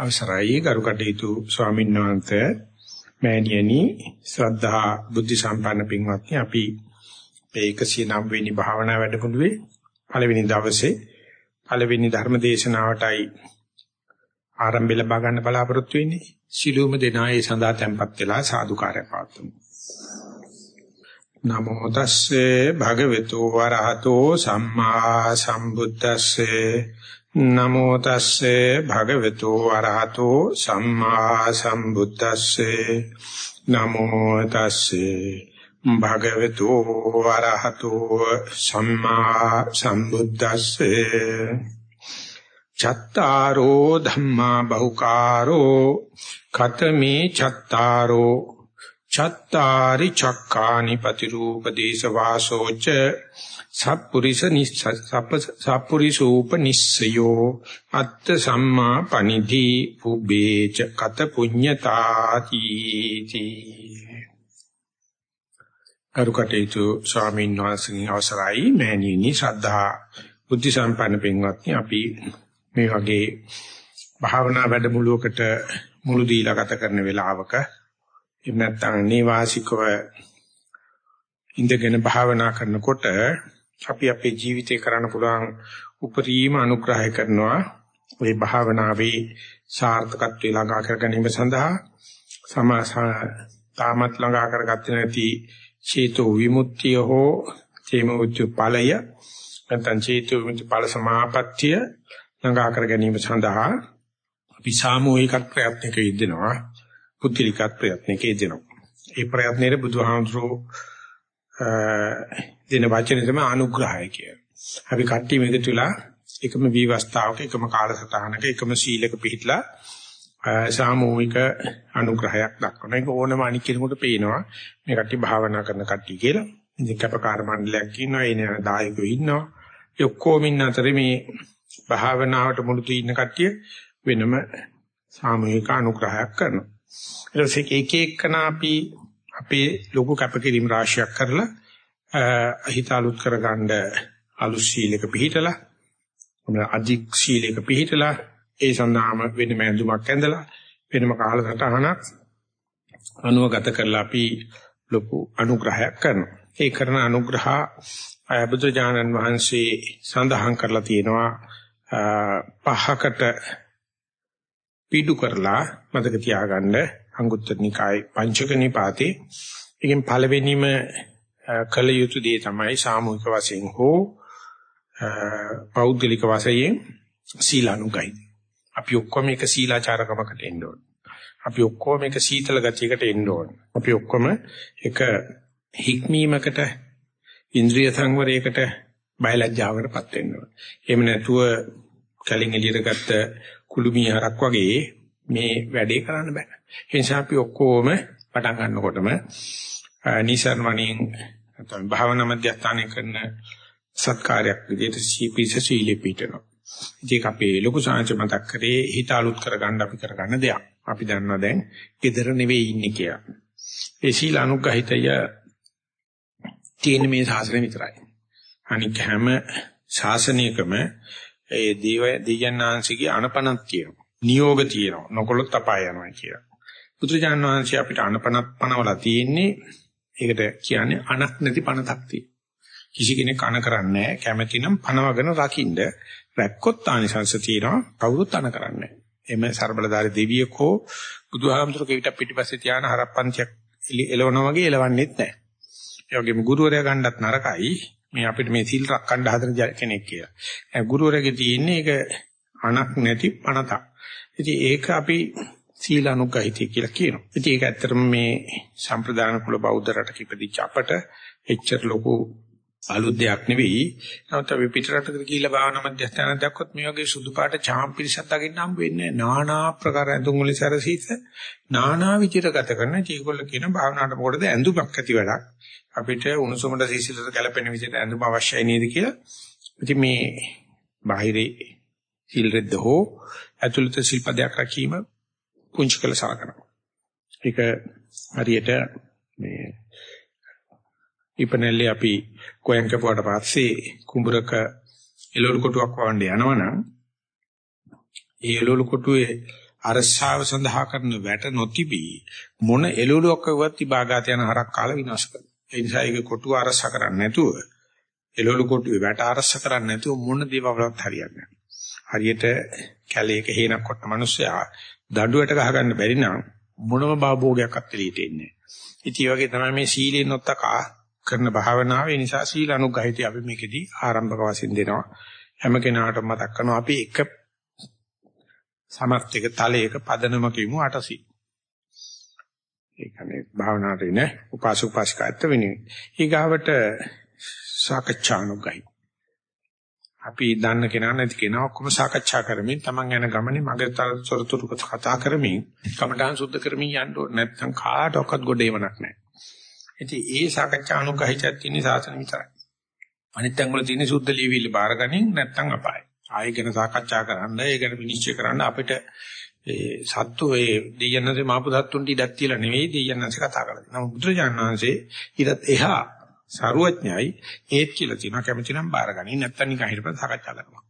අවසරයි. ගරු කටයුතු ස්වාමීන් වහන්සේ මෑණියනි ශ්‍රද්ධා බුද්ධ සම්පන්න පින්වත්නි අපි මේ 109 වෙනි භාවනා වැඩමුළුවේ පළවෙනි දවසේ පළවෙනි ධර්ම දේශනාවටයි ආරම්භය ලබා ගන්න බලාපොරොත්තු වෙන්නේ. සිළුම දෙනා ඒ සඳහා tempත් වෙලා සාදුකාරය පාත්තුමු නමෝ තස්සේ භගවතු වරහතෝ සම්මා සම්බුද්දස්සේ නමෝ තස්සේ භගවතු වරහතෝ සම්මා සම්බුද්දස්සේ. නමෝ තස්සේ භගවතු වරහතෝ සම්මා සම්බුද්දස්සේ. චත්තාරෝ ධම්මා බහුකාරෝ. ඛතමේ චත්තාරෝ චත්තාරි චක්කානි පතිරූප දේශ වාසෝච සප්පුරිස සප්පුරිසූප නිස්සයෝ අත්ත සම්මා පනිධි පුබ්බේච කත පුඤ්ඤතාති කරුකටේතු ස්වාමීන් වහන්සේගේ අවසරයි. මෑණියනි ශ්‍රද්ධා බුද්ධ සම්පන්න පින්වත්නි අපි මේ වගේ භාවනා වැඩමුළුවකට මුළු දීලා ගත කරන වෙලාවක එහෙම නැත්නම් නේවාසිකව ඉඳගෙන භාවනා කරනකොට අපි අපේ ජීවිතේ කරන්න පුළුවන් උපරිම අනුග්‍රහය කරනවා. මේ භාවනාවේ සාර්ථකත්වය ළඟා කර ගැනීම සඳහා සමාසා තාමත් ළඟා කරගත්තේ නැති චේතෝ විමුක්තිය හෝ චේමෝච්ච ඵලය නැත්නම් චේතෝ විමුක්ති ඵල සමාපත්තිය ළඟා කර ගැනීම සඳහා අපි සාමූහික ප්‍රයත්නක යෙදෙනවා පුද්ගලික ප්‍රයත්නක යෙදෙනවා ඒ ප්‍රයත්නයේ බුදුහාමුදුරෝ දෙන වචනේ තමයි අනුග්‍රහය කියන්නේ. අපි කට්ටිය මේක තුලා එකම විවස්ථාවක එකම කාලසටහනක එකම සීලක පිළිట్లా සාමූහික අනුග්‍රහයක් දක්වන එක ඕනම අනික් කෙනෙකුට පේනවා මේ කට්ටිය භාවනා කරන කට්ටිය කියලා. ඉතින් කැපකාර මණ්ඩලයක් ඉන්නවා, එන දායකයෝ ඉන්නවා. ඒ ඔක්කොම ඉන්න අතරේ මේ භාවනාවට මුළු දී කට්ටිය වෙනම සාමූහික අනුග්‍රහයක් කරනවා. ඊට පස්සේ එක එකන අපි අපේ ලොකු කැපකිරීම රාශියක් කරලා හිත අලුත් කරගන්න අලුත් සීලයක පිළිහිටලා අධික් සීලයක පිළිහිටලා ඒ සඳහාම වෙනම ඇඳුමක් ඇඳලා වෙනම කාලසටහනක් අනුවගත කරලා අපි ලොකු අනුග්‍රහයක් කරනවා. ඒ කරන අනුග්‍රහ බුදු ජානන් වහන්සේ සඳහන් කරලා තියෙනවා පහකට පිටු කරලා මතක තියාගන්න අංගුත්තර නිකායේ පංචක නිපාතේ එකෙන් පළවෙනිම කල යුතු දේ තමයි සාමූහික වශයෙන් හෝ පෞද්ගලික වශයෙන් සීලානුගයි. අපි ඔක්කොම එක සීලාචාරකමකට එන්න ඕන. අපි ඔක්කොම එක සීතල ගතියකට එන්න ඕන. අපි ඔක්කොම එක හික්මීමකට ඉන්ද්‍රිය සංවරයකට බයලජ්ජාවකටපත් වෙන්න ඕන. එහෙම නැතුව කලින් එළියට ගත්ත කුළුමිය හරක් වගේ මේ වැඩේ කරන්න බෑ. ඒ නිසා අපි ඔක්කොම පටන් ගන්නකොටම නිසරණණින් නැත්නම් භාවනා මධ්‍යස්ථානය කරන සත්කාරයක් විදිහට සීපීස සීලෙ පිටනවා. ඒක අපේ ලොකු සාංශ මතක් කරේ හිත අලුත් කරගන්න අපි කරගන්න දෙයක්. අපි දන්නවා දැන් gedara නෙවෙයි ඉන්නේ කියලා. ඒ සීල අනුග්‍රහිතය තියෙන මේ ශාසනය විතරයි. අනික හැම ශාසනයකම ඒ දේව දෙයයන්ාංශිකේ අනපනක් තියෙනවා. නියෝග තියෙනවා. නොකොලොත් අපාය යනවා කියලා. බුදුරජාණන් වහන්සේ අපිට අනපනක් පනවලා තියෙන්නේ ඒකට කියන්නේ අනක් නැති පනතක් තියෙනවා. කිසි කෙනෙක් අන කරන්නේ නැහැ. කැමැති නම් පනවගෙන රකින්න. රැක්කොත් ආනිසංශ තියෙනවා. කවුරුත් අන කරන්නේ නැහැ. එමෙ ਸਰබලදාරි දෙවියෙක් හෝ බුදුහාමුදුරුවෝ කිවිට පිටිපස්සේ තියාන හරප්පන්තියක් එලවනවා වගේ එලවන්නෙත් නැහැ. ඒ වගේම ගුරුවරයා ගන්නත් නරකයි. මේ අපිට මේ සිල් රැකගන්න හදන කෙනෙක් කියලා. ඒ ගුරුවරයාගේ තියෙන්නේ ඒක අනක් නැති පනතක්. ඉතින් ඒක අපි සීලානුගහිතය කියලා කියනවා. ඉතින් ඒක ඇත්තටම මේ සම්ප්‍රදාන කුල බෞද්ධ රටක ඉපදිච්ච අපට එච්චර ලොකු අලුත් දෙයක් නෙවෙයි. නමුත් අපි පිටරටකට ගිහිල්ලා භාවනා මධ්‍යස්ථාන දැක්කොත් මේ වගේ සුදු පාට චාම් පිරිසක් දකින්න හම්බ වෙන්නේ නානා ප්‍රකාර ඇඳුම් වලින් සැරසීත නානා විචිත ගත කරන ජීවිතවල කියන භාවනාවට මොකටද ඇඳුමක් ඇති වැඩක්. අපිට උණුසුමට සීසලට ගැලපෙන විදිහට ඇඳුම අවශ්‍යයි නේද කියලා. ඉතින් මේ බාහිරේ සිල් රෙද්ද හෝ ඇතුළත සිල්පදයක් රැකීම පුංචි කළ සලකනවා. ඒක හරියට මේ ඉපනැල්ලේ අපි කොයන් කපුවට පස්සේ කුඹරක එළවලු කොටුවක් වවන්න යනවනම් ඒ එළවලු කොටුවේ අරසාව සඳහා කරන වැට නොතිබී මොන එළවලුවක්වත් තිබාගාත යන හරක් කාලා විනාශ කරනවා. ඒ නිසා ඒක කොටුව අරසා කරන්නේ නැතුව එළවලු කොටුවේ වැට අරසා කරන්නේ නැතුව මොන දේවල්වත් හරියන්නේ නැහැ. හරියට කැලේක හේනක් කොටන මිනිස්සයා දඬුවට ගහ ගන්න බැරි නම් මොනම භාභෝගයක් අත්ලියට එන්නේ නැහැ. ඉතින් ඒ වගේ තමයි මේ සීලෙන් නොත්තකා කරන භාවනාව. ඒ නිසා සීල අනුගහිතය අපි මේකෙදී ආරම්භක වශයෙන් දෙනවා. හැම කෙනාටම මතක් කරනවා අපි එක සමර්ථක තලයක පදනම කියමු අටසි. ඒ කියන්නේ භාවනාවට ඉන්නේ උපාසක උපාසිකාත් වෙන්නේ. ඊගාවට සාකච්ඡානුගයි. අපි දන්න කෙනා නැති කෙනා ඔක්කොම සාකච්ඡා කරමින් Taman යන ගමනේ මගේ තොරතුරු කතා කරමින් කමඨාන් සුද්ධ කරමින් යන්න ඕනේ නැත්නම් කාටවත් ගොඩේවණක් නැහැ. ඉතින් ඒ සාකච්ඡා අනුගහිතක් තියෙන සාසන විතරයි. අනිත් අංගවල තියෙන සුද්ධ ලියවිල්ල බාරගනින් නැත්නම් අපායයි. ආයෙ ගැන සාකච්ඡා කරන්න, ඒ ගැන විනිශ්චය කරන්න අපිට ඒ සත්තු ඒ දෙයයන්සේ මාපු සත්තුන්ට ඉඩක් තියලා නෙවෙයි දෙයයන්සේ කතා කරලා තියෙනවා. බුදුරජාණන් වහන්සේ ඊටත් එහා සරුවඥයි ඒත් කියලා තියෙනවා කැමති නම් බාරගනින් නැත්නම් නිකන් හිටපන් සාකච්ඡා කරනවා.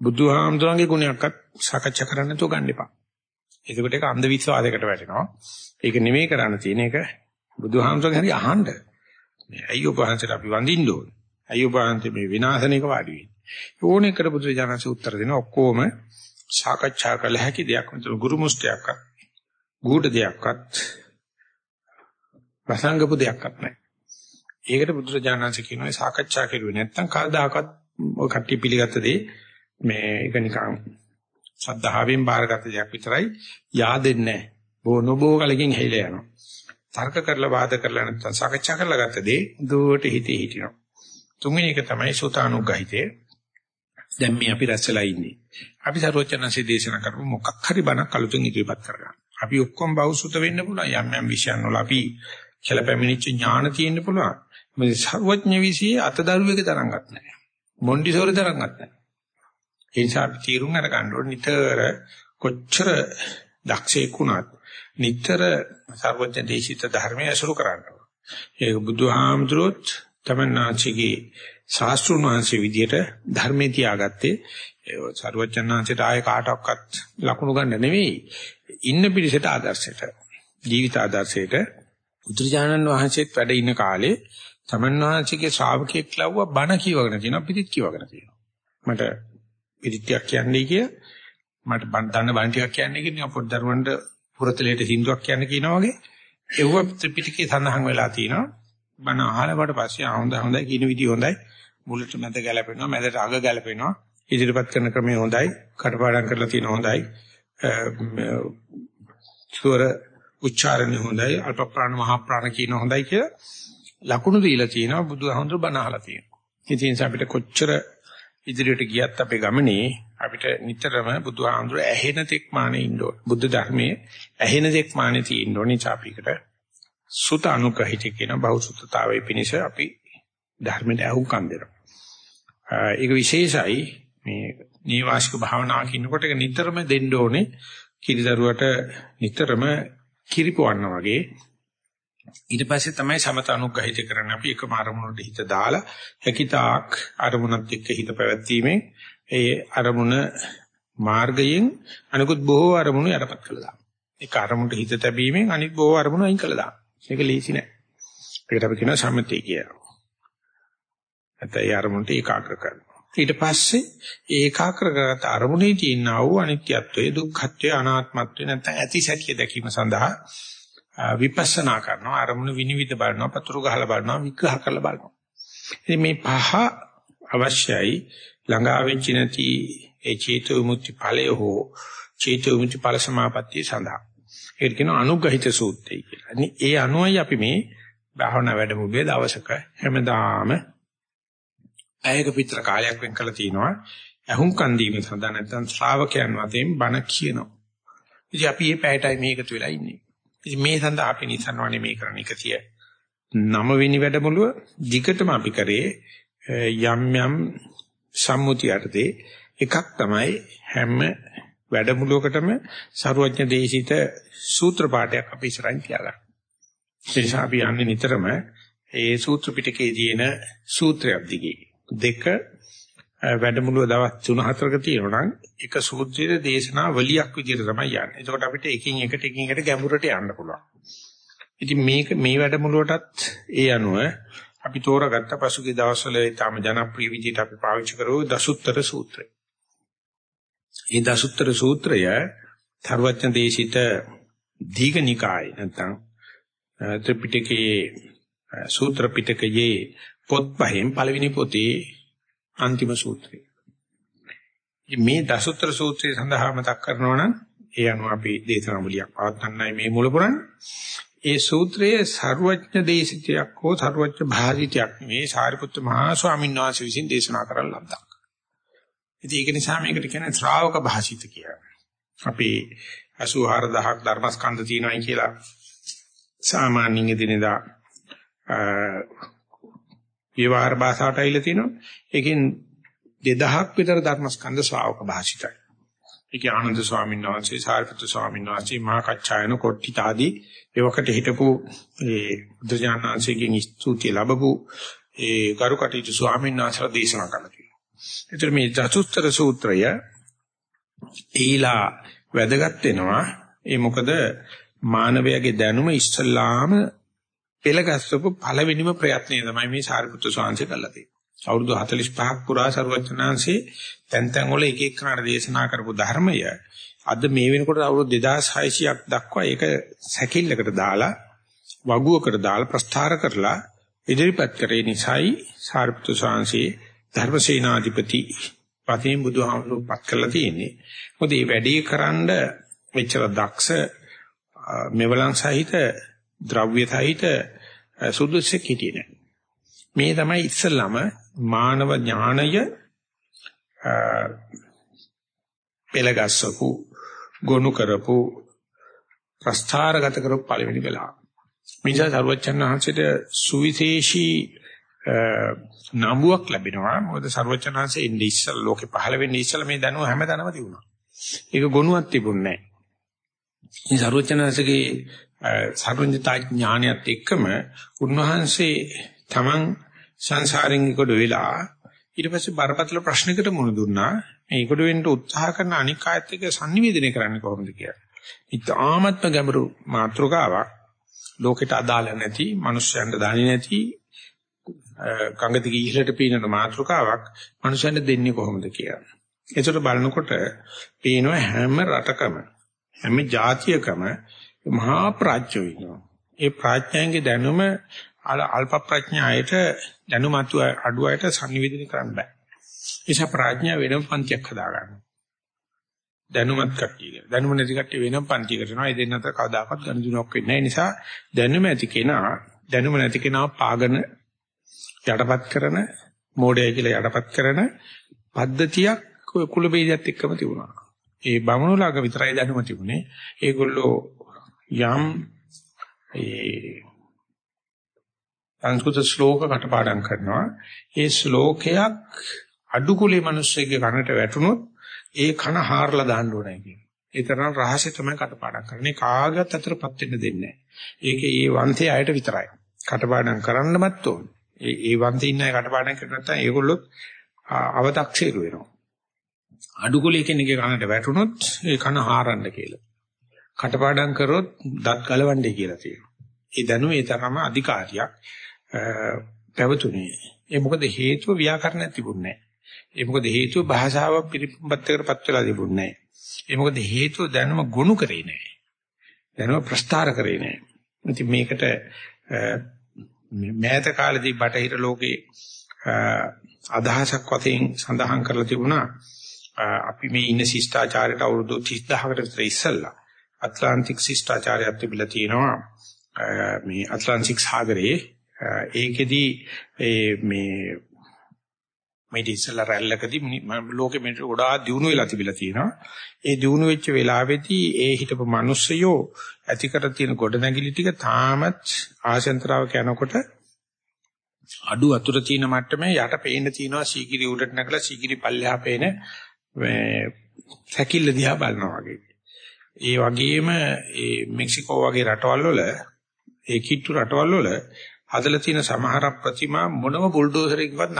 බුදුහාමුදුරන්ගේ ගුණයක්වත් සාකච්ඡා කරන්න නැතුව ගන්න එපා. එතකොට ඒක අන්ධ විශ්වාසයකට වැටෙනවා. ඒක නෙමෙයි කරන්න තියෙන එක බුදුහාමුදුරන්ගේ හරි අහන්න. මේ ඇයි ඔබ වහන්සේට අපි වඳින්න ඕනේ? ඇයි ඔබ වහන්සේ මේ විනාශනයක වාඩි වෙන්නේ? ඕනේ කර බුදුරජාණන්සේ උත්තර දෙන ඔක්කොම සාකච්ඡා කළ හැකි දෙයක් නෙවෙයි ගුරු මුස්තියක්වත් ගුඩ දෙයක්වත් ප්‍රසංගපු දෙයක්වත් නැහැ. ඒකට බුදුරජාණන්සේ කියනවා සාකච්ඡා කරුවේ නැත්නම් කවදාකවත් ඔය කට්ටිය පිළිගත්ත දේ මේ ඒක නිකන් සද්ධාවෙන් බාරගත්ත දෙයක් විතරයි yaadෙන්නේ නැහැ. බෝ නොබෝ කලකින් හැයිලා යනවා. තර්ක කරලා වාද කරලා නැත්නම් සාකච්ඡා කරලා ගත්ත දේ දුවට හිතේ හිටිනවා. තුන්වෙනි එක තමයි සෝතානුග්‍රහිතේ. දැන් මේ අපි රැස්සලා ඉන්නේ. අපි සරුවචනන්සේ දේශනා කරපු මොකක් හරි බණක් අලුතෙන් ඉදිරිපත් කරගන්න. අපි ඔක්කොම බෞසුත වෙන්න පුළුවන් යම් යම් විෂයන් වල අපි කෙලපැමිණිච්ච ඥාන තියෙන්න පුළුවන්. මේ සර්වඥ විශ්යේ අතදරුවේක තරංගක් නැහැ. මොන්ඩිසෝරි තරංගක් නැහැ. ඒ නිසා අපි තීරුම් අර ගන්න ඕනේ නිතර කොච්චර දක්ෂයෙක් වුණත් නිතර සර්වඥ දේශිත ධර්මය අසුරු කරන්න ඕනේ. ඒක බුදුහාමුදුරුවොත් තමන්නාචිගේ ශාස්ත්‍රුන් වහන්සේ විදියට ධර්මයේ තියාගත්තේ සර්වඥාන්සේට ආයේ කාටවත් ලකුණු ගන්න නෙවෙයි. ඉන්න පිරිසට ආදර්ශයට ජීවිත ආදර්ශයට බුදුරජාණන් වහන්සේත් වැඩ ඉන්න කාලේ තමන් වහන්සේගේ ශ්‍රාවකෙක් ලව්වා බණ කියවගෙන තියෙනවා පිටිත් කියවගෙන තියෙනවා. මට පිටිත්‍යක් කියන්නේ කිය මට බණ දන්න බණ ටිකක් කියන්නේ කියන්නේ පොඩ්ඩරුවන්ට පුරතලයට සින්දුවක් කියන්න කියනවා වගේ. ඒව ත්‍රිපිටකේ සඳහන් වෙලා තියෙනවා. බණ අහලකට පස්සේ හොඳ හොඳයි කියන විදිහ හොඳයි. මුලට මැද ගැලපෙනවා මැදට අග ගැලපෙනවා. ඉදිරිපත් කරන ක්‍රමය හොඳයි. කටපාඩම් කරලා තියෙන හොඳයි. ස්වර උච්චාරණය හොඳයි. අල්ප ප්‍රාණ මහා ප්‍රාණ කියන හොඳයි කියලා ලකුණු දීලා තියෙනවා. බුදුහාමුදුර බණ අහලා තියෙනවා. ඉතින් අපිට කොච්චර ඉදිරියට ගියත් අපේ ගමනේ අපිට නිතරම බුදුහාමුදුර ඇහෙන තෙක් මානේ ඉන්න ඕන. බුද්ධ ධර්මයේ ඇහෙන තෙක් මානේ තියෙන්න ඕනේ. චාපිකට සුත අනුග්‍රහිත කියන බෞසුතතාවයේ පිනිස අපි ධර්මයට අහුම්කම් දෙනවා. ඒක විශේෂයි මේ නීවාසික භාවනා කියනකොට ඒක නිතරම දෙන්න ඕනේ කිරිදරුවට නිතරම කිරිපවන්න වගේ ඊට පස්සේ තමයි සමත අනුග්‍රහිත කරන්න අපි එකම අරමුණට හිත දාලා හැකිතාක් අරමුණත් එක්ක හිත පැවැත්වීමෙන් ඒ අරමුණ මාර්ගයෙන් අනිකුත් බොහෝ අරමුණු යටපත් කළා දානවා. ඒක අරමුණට හිත තැබීමෙන් අනිත් බොහෝ අරමුණු අයින් කළා දානවා. ඒක ලීසි නෑ. ඒකට අපි කියනවා සමතේ කියලා. නැත්නම් ඒ අරමුණට ඒකාග්‍ර කරනවා. ඊට පස්සේ ඒකාග්‍ර කරගත අරමුණේ තියෙනා වූ අනිත්‍යත්වයේ දුක්ඛත්වයේ අනාත්මත්වයේ නැත්නම් ඇති සැටිය දැකීම සඳහා විපස්සනා කරනවා අරමුණු විනිවිද බලනවා පතුරු ගහලා බලනවා විග්‍රහ කරලා බලනවා. ඉතින් මේ පහ අවශ්‍යයි ළඟා වෙච්ච නැති ඒ චේතු විමුක්ති ඵලය හෝ චේතු විමුක්ති ඵල සමාපත්තිය සඳහා. ඒකට කියනවා අනුග්‍රහිත සූත්‍රය කියලා. ඒ අනුවයි අපි මේ භාවනා වැඩමුළුවේ දවසක හැමදාම ඇයක පිටර කාලයක් වෙන් කළා තිනවා. අහුම් කන් දීම සඳහා නැත්නම් ශ්‍රාවකයන් වශයෙන් බණ කියනවා. ඉතින් අපි මේ පැයටයි මේකතු වෙලා ඉන්නේ. ඉතින් මේ සඳහා අපි නිසන්වනේ මේ කරන එකතිය. නම වෙනි වැඩමුළුව දිගටම අපි කරේ යම් යම් සම්මුති යටතේ එකක් තමයි හැම වැඩමුළුවකටම ਸਰුවඥ දේශිත සූත්‍ර පාඨයක් අපි ඉස්සරහින් තියාගන්න. ඒ නිසා අපි යන්නේ නිතරම ඒ සූත්‍ර පිටකයේ තියෙන සූත්‍රයක් දිගේ. දෙක වැඩමුළුව දවස් 3-4ක තියෙනවා නම් එක සූත්‍රයේ දේශනා වලියක් විදිහට තමයි යන්නේ. එතකොට අපිට එකින් එකට එකින් එකට ගැඹුරට යන්න පුළුවන්. ඉතින් මේක මේ වැඩමුළුවටත් ඒ අනුව අපි තෝරාගත්ත පසුගිය දවස්වල ඊටම ජනප්‍රිය විදිහට අපි පාවිච්චි කරෝ දසුත්තර සූත්‍රය. මේ දසුත්තර සූත්‍රය ධර්වඥ දේශිත දීඝනිකාය නැත්නම් ත්‍රිපිටකයේ සූත්‍ර පිටකයේ පොත් පහෙන් පළවෙනි පොතේ අන්තිම සූත්‍රය. මේ දසුත්‍ර සූත්‍රය සඳහා මතක් කරනවා නම් ඒ අනුව අපි දේශනා මුලියක් පවත්වන්නයි මේ මූල පුරන්නේ. ඒ සූත්‍රයේ ਸਰුවඥ දේශිතයක් හෝ ਸਰුවඥ භාසිතයක් මේ සාරිපුත්‍ර මහා ස්වාමීන් වහන්සේ විසින් දේශනා කරන ලද්දක්. ඉතින් ඒක නිසා මේකට කියන්නේ ශ්‍රාවක භාසිත කියලා. අපි 84000ක් ධර්මස්කන්ධ තියෙනවායි කියලා සාමාන්‍යයෙන් එදිනෙදා විවහාර භාෂාවට ඇවිල්ලා තිනවා. ඒකෙන් 2000ක් විතර ධර්මස්කන්ධ ශ්‍රාවක භාෂිතයි. ඒකේ ආනන්ද ස්වාමීන් වහන්සේ, සාරිපුත්‍ර ස්වාමීන් වහන්සේ, මහා කච්චායන කොට්ටිත ආදී ඒවකට හිටපු ඒ බුද්ධජානනාංශයෙන් ස්තුතිය ලැබපු ඒ කරුකටීතු ස්වාමීන් වහන්සේලා දේශනා කළා කියලා. ඒතර මේ චතුස්තර සූත්‍රය ඊලා වැදගත් වෙනවා. ඒ මොකද මානවයාගේ දැනුම ඉස්සල්ලාම පෙළගස්සපු පළවෙනිම ප්‍රයත්නය තමයි මේ සාරිපුත්‍ර ස්වාමීන් කළා තියෙන්නේ. අවුරුදු 45ක් පුරා සරුවචනාංශේ තැන් තැන් වල එක එක කනට දේශනා කරපු ධර්මය අද මේ වෙනකොට අවුරුදු 2600ක් දක්වා ඒක සැකිල්ලකට දාලා වගුවකට දාලා ප්‍රස්ථාර කරලා ඉදිරිපත් කරේ නිසායි සාරිපුත්‍ර ස්වාමීන් ධර්මසේනාධිපති පතේ බුදුහාමුදුරුවෝ පත් කරලා තියෙන්නේ. මොකද මේ වැඩේ කරන්න මෙච්චර දක්ෂ මෙවලන් සහිත ද්‍රව්‍ය සහිත සුදුසෙක් හිටියේ නැහැ. මේ තමයි ඉස්සල්ලාම මානව ඥාණය පෙළගස්සපු ගොනු කරපු ප්‍රස්ථාරගත කරපු පළවෙනි වෙලාව. මිනිසා සර්වචන් වහන්සේට සුවිශේෂී නම්බුවක් ලැබෙනවා. මොකද සර්වචන් වහන්සේ ඉන්නේ ඉස්සල් ලෝකේ පහළ වෙන්නේ ඉස්සල් මේ දැනුව හැමතැනම තිබුණා. ඒක ගොනුවක් තිබුණේ නැහැ. මේ සර්වචන් වහන්සේගේ සර්වඥතා ඥානයත් එක්කම උන්වහන්සේ තමන් සංසාරෙන් කොට වෙලා ඊට පස්සේ බරපතල ප්‍රශ්නයකට මුහුණ දුන්නා මේකට වෙන්න උත්සාහ කරන අනික් ආයත් එක්ක sannivedana කරන්නේ කොහොමද කියලා. ඉතාමත්ම ගැඹුරු මාතෘකාවක් ලෝකෙට අදාළ නැති, මිනිස්යන්ට දාන්නේ නැති ගංග දිගේ ඉහළට පීනන මාතෘකාවක් මිනිස්යන්ට දෙන්නේ කොහොමද කියලා. ඒකට බලනකොට පේනවා හැම රටකම හැම ජාතියකම මහා ප්‍රඥයෝ ඉන්නවා. ඒ ප්‍රඥයන්ගේ දැනුම අල්ප ප්‍රඥායට දැනුම අඩු අයට sannivedana කරන්න බෑ. ඒසහ ප්‍රඥා වෙනම පන්තියක් හදාගන්න. දැනුමත් කට්ටිය. දැනුම නැති කට්ටිය වෙනම පන්තියකට යනවා. ඒ දෙන්න අතර කවදාකවත් ගනුදෙනුවක් වෙන්නේ නැහැ. නිසා දැනුම ඇති කෙනා දැනුම නැති කෙනා පාගන යටපත් කරන මෝඩය කියලා යටපත් කරන පද්ධතියක් කුල බේදයත් එක්කම තිබුණා. ඒ බමුණුලාග විතරයි දැනුම තිබුණේ. ඒගොල්ලෝ යම් ඒ සංස්කෘත ශ්ලෝක කටපාඩම් කරනවා. ඒ ශ්ලෝකයක් අඩු කුලේ මිනිස්සෙක්ගේ කනට වැටුනොත් ඒ කන හාරලා දාන්න ඕනේ කියන. ඒ තරම් රහසෙ තමයි කටපාඩම් කරන්නේ. කාගවත් අතරපත් වෙන්න දෙන්නේ නැහැ. ඒකේ ඒ වංශයේ අයට විතරයි. කටපාඩම් කරන්නමත් ඕනේ. ඒ ඒ වංශේ ඉන්න අය කටපාඩම් කරේ නැත්නම් ඒගොල්ලොත් අව탁සීරු වෙනවා. අඩු කුලේ කෙනෙක්ගේ කනට වැටුනොත් ඒ කන හාරන්න කියලා. කටපාඩම් කරොත් දත් ගලවන්නේ කියලා තියෙනවා. ඒ දැනුම ඒ තරම අධිකාරියක් පැවතුනේ. ඒ මොකද හේතුව ව්‍යාකරණයක් තිබුණේ නැහැ. ඒ මොකද හේතුව භාෂාව පිළිපැත්තකටපත් වෙලා තිබුණේ නැහැ. ඒ මොකද හේතුව දැනුම ගොනු කරේ නැහැ. දැනුම ප්‍රස්තාර කරේ නැහැ. ඉතින් මේකට මෑත කාලේදී බටහිර ලෝකේ අදහසක් වශයෙන් සඳහන් කරලා තිබුණා. අපි මේ ඉන්න ශිෂ්ටාචාරයට අවුරුදු 30000කට විතර ඉස්සෙල්ලා ඇට්ලාන්ටික් ශිෂ්ටාචාරයක් තිබිලා තියෙනවා. මේ ඇට්ලාන්ටික් සාගරයේ ඒකෙදි මේ මේ ඉස්සලා රැල්ලකදී ලෝකෙ මෙට ගොඩාක් දියුණු වෙලා තිබිලා තියෙනවා. ඒ දියුණු වෙච්ච වෙලාවේදී ඒ හිටපු මිනිස්සයෝ ඇතිකර තියෙන ගොඩනැගිලි ටික තාමත් ආශෙන්තරාවක යනකොට අඩු අතුර තියෙන මට්ටමේ යට පේන්න තියෙනවා සීගිරි උඩට නැගලා සීගිරි පල්ලෙහා පේන මේ සැකිල්ල දිහා බලනවා වගේ. ඒ වගේම ඒ මෙක්සිකෝ වගේ රටවල් වල ඒ කිට්ටු රටවල් වල හදලා තියෙන සමහර ප්‍රතිමා මොනම බුල්ඩෝසරයකින්වත්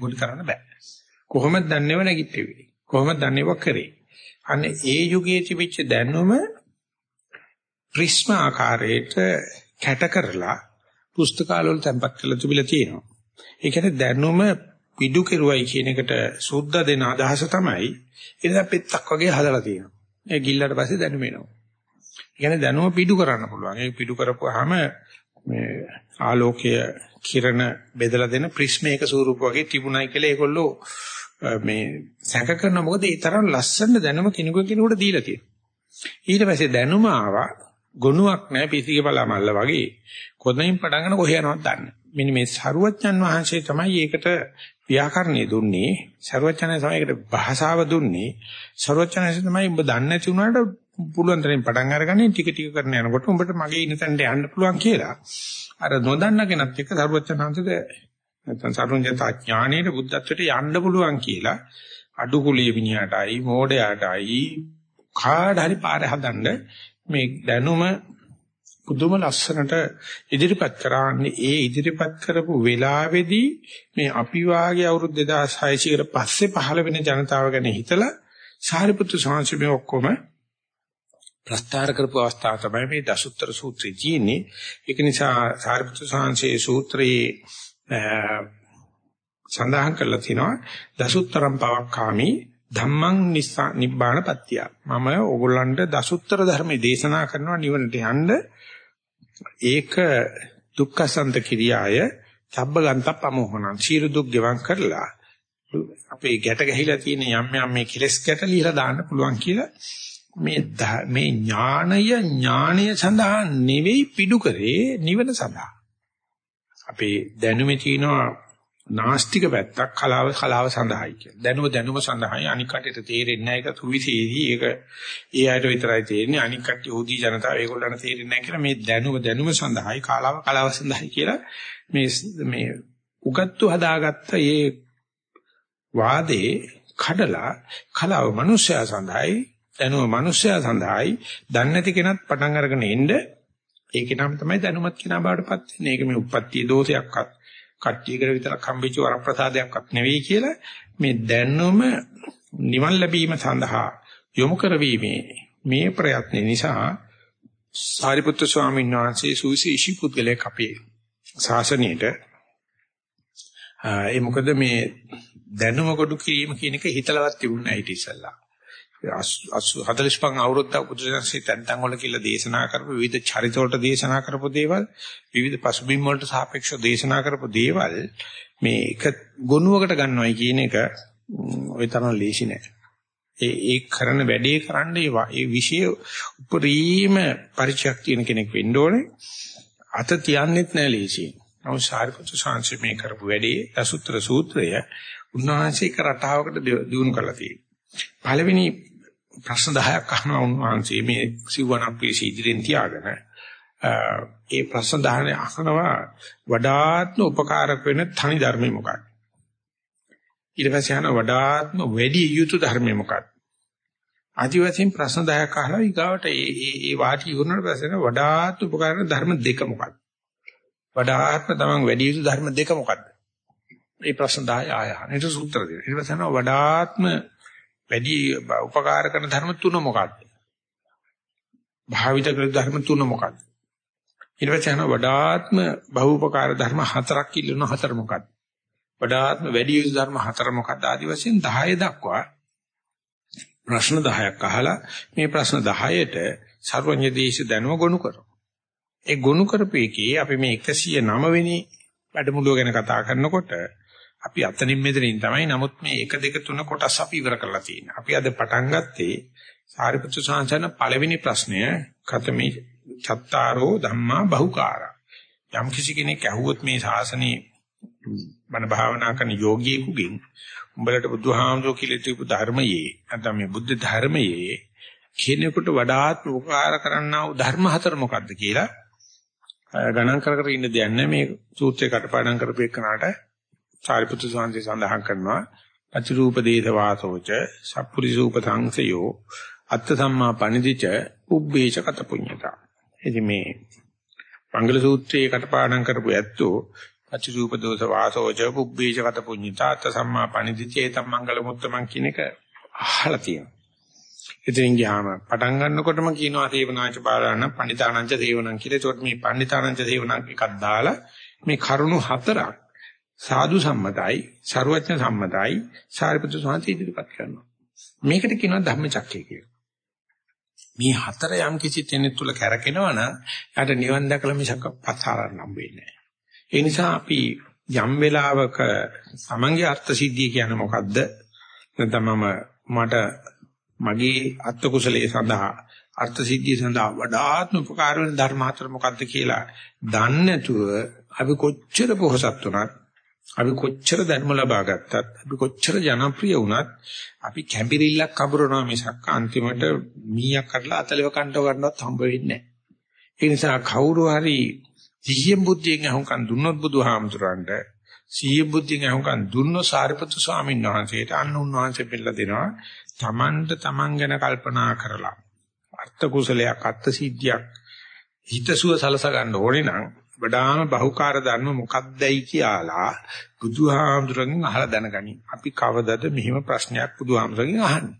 ගොඩ කරන්න බෑ. කොහොමද දන්නේව නැගිටෙවි? කොහොමද දන්නේව කරේ? අන්න ඒ යුගයේ තිබිච්ච දැනුම ප්‍රිස්ම ආකාරයට කැට කරලා පුස්තකාලවල තැම්පත් කරලා තිබිලා තියෙනවා. ඒ කියන්නේ දැනුම පිඩු කෙරුවයි කියන එකට සුද්ධ දෙන අදහස තමයි එනිසා පෙත්තක් වගේ හදලා තියෙනවා. ඒ ගිල්ලට පස්සේ දැනුම එනවා. ඒ කියන්නේ දැනුම පිඩු කරන්න පුළුවන්. ඒ පිඩු කරපුවාම මේ ආලෝකය කිරණ බෙදලා දෙන ප්‍රිස්මයක ස්වරූප වගේ තිබුණයි කියලා ඒගොල්ලෝ මේ සැක කරන මොකද ඒ තරම් ලස්සන දැනුම කෙනෙකුට කෙනෙකුට දීලා තියෙනවා. ඊට පස්සේ දැනුම ආවා ගුණයක් නැහැ පිසික බලාමල්ල වගේ කොතනින් පටන් ගන්න කොහේ යනවද දන්නේ. මෙන්න මේ සරුවච්චන් වහන්සේ තමයි ඒකට ව්‍යාකරණය දුන්නේ. සරුවච්චන් තමයි ඒකට භාෂාව දුන්නේ. සරුවච්චන් තමයි ඔබ දන්නේ නැති වුණාට පුළුවන් තරම් පටන් අරගන්නේ ටික ටික කරන යනකොට උඹට මගේ ඉන්න තැනට යන්න පුළුවන් කියලා. අර නොදන්න කෙනත් එක්ක සරුවච්චන් වහන්සේද නැත්නම් සරුංජතා ඥානයේ බුද්ධත්වයට යන්න පුළුවන් කියලා අඩු කුලිය විනියටයි මෝඩයාටයි කාඩ හරි පාර හදන්න මේ දැනුම පුදුම ලස්සනට ඉදිරිපත් කරන්නේ ඒ ඉදිරිපත් කරපු වෙලාවේදී මේ අපි වාගේ අවුරුදු 2600 කට පස්සේ පහළ වෙන ජනතාව ගැන හිතලා සාරිපුත්තු සාංශමේ ඔක්කොම ප්‍රස්තාර කරපු අවස්ථාව තමයි මේ දසුත්තර සූත්‍රය තියෙන්නේ. ඒක නිසා සාරිපුත්තු සාංශයේ සූත්‍රයේ සඳහන් කරලා තිනවා දසුත්තරම් පවක්කාමි ධම්මං නිබ්බාන පත්‍ය මම ඕගොල්ලන්ට දසුත්තර ධර්මයේ දේශනා කරනවා නිවනට යන්න ඒක දුක්ඛසන්ත කිරියාය සබ්බගන්ත පමෝහණං සීල දුක් ගෙවන් කරලා අපේ ගැට ගැහිලා තියෙන යම් යම් මේ කෙලස් ගැට ලියලා දාන්න පුළුවන් කියලා මේ මේ ඥාණය ඥාණය සඳහා නෙවෙයි පිටු කරේ නිවන සඳහා. අපේ දැනුමේ තියෙනවා නාස්තික පැත්තක් කලාව කලාව සඳහායි කියලා. දැනුම දැනුම සඳහායි අනික් කටට තේරෙන්නේ නැහැ ඒක සුවිසේදී ඒක ඒ අයට විතරයි තේරෙන්නේ අනික් කට්ටිය උදී ජනතාව ඒගොල්ලන්ට තේරෙන්නේ නැහැ කියලා මේ දැනුම දැනුම සඳහායි කලාව කලාව සඳහායි කියලා මේ මේ උගත්තු හදාගත්ත මේ වාදේ කඩලා කලාව මිනිස්සයා සඳහායි දැනුම මිනිස්සයා සඳහායි දන්නේ නැති කෙනත් පටන් අරගෙන එන්න ඒකේ නම තමයි දැනුමත් කියන බාටපත් වෙන්නේ. ඒක මේ උප්පත්ති දෝෂයක්වත් කට්ටියකට විතරක් හම්බෙච්ච වරප්‍රසාදයක්වත් නෙවෙයි කියලා මේ දැනුම නිවන් ලැබීම සඳහා යොමු කරවීමේ මේ ප්‍රයත්න නිසා සාරිපුත්‍ර ස්වාමීන් වහන්සේ සුවිශේෂී පුද්ගලයෙක් අපේ ශාසනයට ඒ මොකද මේ දැනුම කොටු කිරීම කියන එක හිතලවත් තිබුණේ නැහැ ඉතිසල්ලා 45 අවුරුද්දක් බුදුසසුනේ තැන්තන් වල කියලා දේශනා කරපු විවිධ චරිත වලට දේශනා කරපු දේවල් විවිධ පසුබිම් වලට සාපේක්ෂව දේශනා කරපු දේවල් මේ එක ගොනුවකට ගන්නවයි කියන එක ওই තරම් ලේසි නෑ. ඒ ඒ කරන වැඩේ කරන්න ඒ විෂය උපරිම පරිචයක් තියෙන කෙනෙක් වෙන්න ඕනේ. අත තියන්නෙත් නෑ ලේසි. නමුත් සාරිපුත්‍ර සාංශ මේ කරපු වැඩේ දසුත්‍ර සූත්‍රය උන්වහන්සේ එක රටාවකට දිනු කරලා තියෙනවා. පළවෙනි ප්‍රශ්න 10ක් අහනවා උන්වහන්සේ. මේ සිවණක් පිළිසි ඉදිරියෙන් තියාගෙන. ඒ ප්‍රශ්න 10 අහනවා වඩාත්ම උපකාරක වෙන තනි ධර්මය මොකක්ද? ඊට පස්සේ අහනවා වඩාත්ම වැඩි යුතු ධර්මය මොකක්ද? ආදිවාසීන් ප්‍රශ්න 10ක් අහලා ඊගාවට ඒ ඒ ඒ වාටි ඉවරනට පස්සේ වඩාත් උපකාරක ධර්ම දෙක මොකක්ද? වඩාත්ම තමන් වැඩි යුතු ධර්ම දෙක මොකක්ද? මේ ප්‍රශ්න 10 ආය අහන. ඊට සූත්‍ර දෙනවා. ඊට පස්සේ වඩාත්ම වැඩි උපකාර කරන ධර්ම තුන මොකක්ද? භාවිත කළ ධර්ම තුන මොකක්ද? ඊට පස්සේ යන වඩාත්ම බහූපකාර ධර්ම හතරක් ඉල්ලන හතර මොකක්ද? වඩාත්ම වැඩි යුතු ධර්ම හතර මොකක්ද? ආදි වශයෙන් 10 දක්වා ප්‍රශ්න 10ක් අහලා මේ ප්‍රශ්න 10ට සර්වඥ දේශ දැනුව ගොනු කරනවා. ඒ ගොනු කරපු එකේ අපි මේ 109 වෙනි වැඩමුළුව ගැන කතා කරනකොට අපි අතනින් මෙතනින් තමයි නමුත් මේ 1 2 3 කොටස් අපි ඉවර කරලා තියෙනවා. අපි අද පටන් ගත්තේ සාරිපුත්‍ර සාංශන පළවෙනි ප්‍රශ්නය කතමේ චත්තාරෝ ධම්මා බහුකාරා. යම් කිසි කෙනෙක් ඇහුවොත් මේ ශාසනයේ මන භාවනා කරන යෝගියෙකුගෙන් උඹලට බුදුහාමුදුරුවෝ කියලා තිබු ධර්මයේ නැත්නම් මේ බුද්ධ ධර්මයේ කෙනෙකුට වඩාත් උපකාර කරන්නා වූ ධර්ම හතර මොකක්ද කියලා ගණන් කර කර ඉන්න දෙයක් නැහැ මේ සූත්‍රේ කටපාඩම් කරපේකනට සාරිපුත්‍ර සාන්ති සඳහන් කරනවා අතිරූප දේශ වාසෝච සප්පුරිසූප සංසයෝ අත්ථ සම්මා පණිදිච උබ්බේච කත පුඤ්ඤතා. ඉතින් මේ මංගල සූත්‍රයේ කටපාඩම් කරපු ඇත්තෝ අචිරූප දෝෂ වාසෝච පුබ්බේච කත පුඤ්ඤතාත සම්මා පණිදිචේතම් මංගල මුත්තමන් කියන එක අහලා තියෙනවා. ඉතින් ගියාම පටන් ගන්නකොටම කියනවා සේවනාච බාලාන පණිතානංච සේවනං කියලා. ඒකට මේ පණිතානංච සේවනං එකක් දාලා මේ කරුණු හතරක් සාදු සම්මතයි, ਸਰවඥ සම්මතයි, සාරිපුත්‍ර සාන්ති ඉදිරිපත් කරනවා. මේකට කියනවා ධම්මචක්කය කියලා. මේ හතර යම් කිසි කෙනෙක් තුල කැරකෙනවා නම් යාට නිවන් දැකලා මිසක් පස්සාරන්න හම්බෙන්නේ නැහැ. ඒ නිසා අපි යම් වෙලාවක සමංගයේ අර්ථ සිද්ධිය කියන්නේ මොකද්ද? නැත්නම් මට මගේ අත්ත කුසලයේ සඳහා අර්ථ සිද්ධිය සඳහා වඩාත්ම උපකාර වෙන ධර්ම හතර මොකද්ද කියලා දන්නේ නැතුව අපි කොච්චර පොහසත් වුණත් අපි කොච්චර ධර්ම ලබා ගත්තත් අපි කොච්චර ජනප්‍රිය වුණත් අපි කැඹිරිල්ලක් කඹරනවා මිසක් අන්තිමට මීයක් කඩලා අතලෙව කන්ටව ගන්නවත් හම්බ වෙන්නේ නැහැ. ඒ නිසා කවුරු හරි සිහිය බුද්ධියෙන් අහුම්කන් දුන්නොත් බුදුහාමුදුරන්ට සිහිය බුද්ධියෙන් අහුම්කන් දුන්නොත් සාරිපුත්තු ස්වාමීන් වහන්සේට අන්න උන්වහන්සේ පෙළ දෙනවා. Tamanට Taman ගැන කල්පනා කරලා අර්ථ කුසලයක් අර්ථ සිද්ධියක් හිතසුව සලස ගන්න ඕනේ නම් වඩාම බහුකාර්ය ධර්ම මොකක්දයි කියලා බුදුහාමුදුරගෙන් අහලා දැනගනි. අපි කවදද මෙහිම ප්‍රශ්නයක් බුදුහාමුදුරගෙන් අහන්නේ?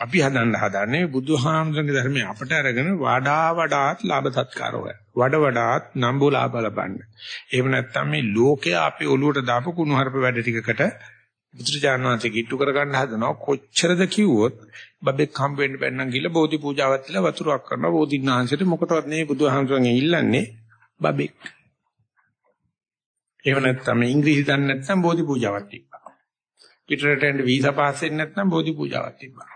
අපි හදන්න හදන්නේ බුදුහාමුදුරගේ ධර්මය අපට අරගෙන වඩා වඩාත් ලාභ සත්කාර හොය. වඩ වඩාත් නම්බු ලාභ ලබන්න. එහෙම නැත්නම් මේ ලෝකයේ අපි ඔලුවට දාපු කුණුහරුප වැඩ ටිකකට බුදුරජාණන් වහන්සේ කිට්ටු කරගන්න හදනවා කොච්චරද කිව්වොත් බබෙක් හම්බ වෙන්න බැන්නම් ගිහලා බෝධි පූජාවක් තියලා වතුරක් කරනවා බෝධිඥාන්සේට මොකටවත් නෙවෙයි බුදුහාමුදුරන්ගෙන් ඉල්ලන්නේ බබෙක්. එහෙම නැත්නම් ඉංග්‍රීසි දන්නේ නැත්නම් බෝධි පූජාවක් තිබ්බා. පිටරට යන්න වීසා පාස් වෙන්නේ නැත්නම් බෝධි පූජාවක් තිබ්බා.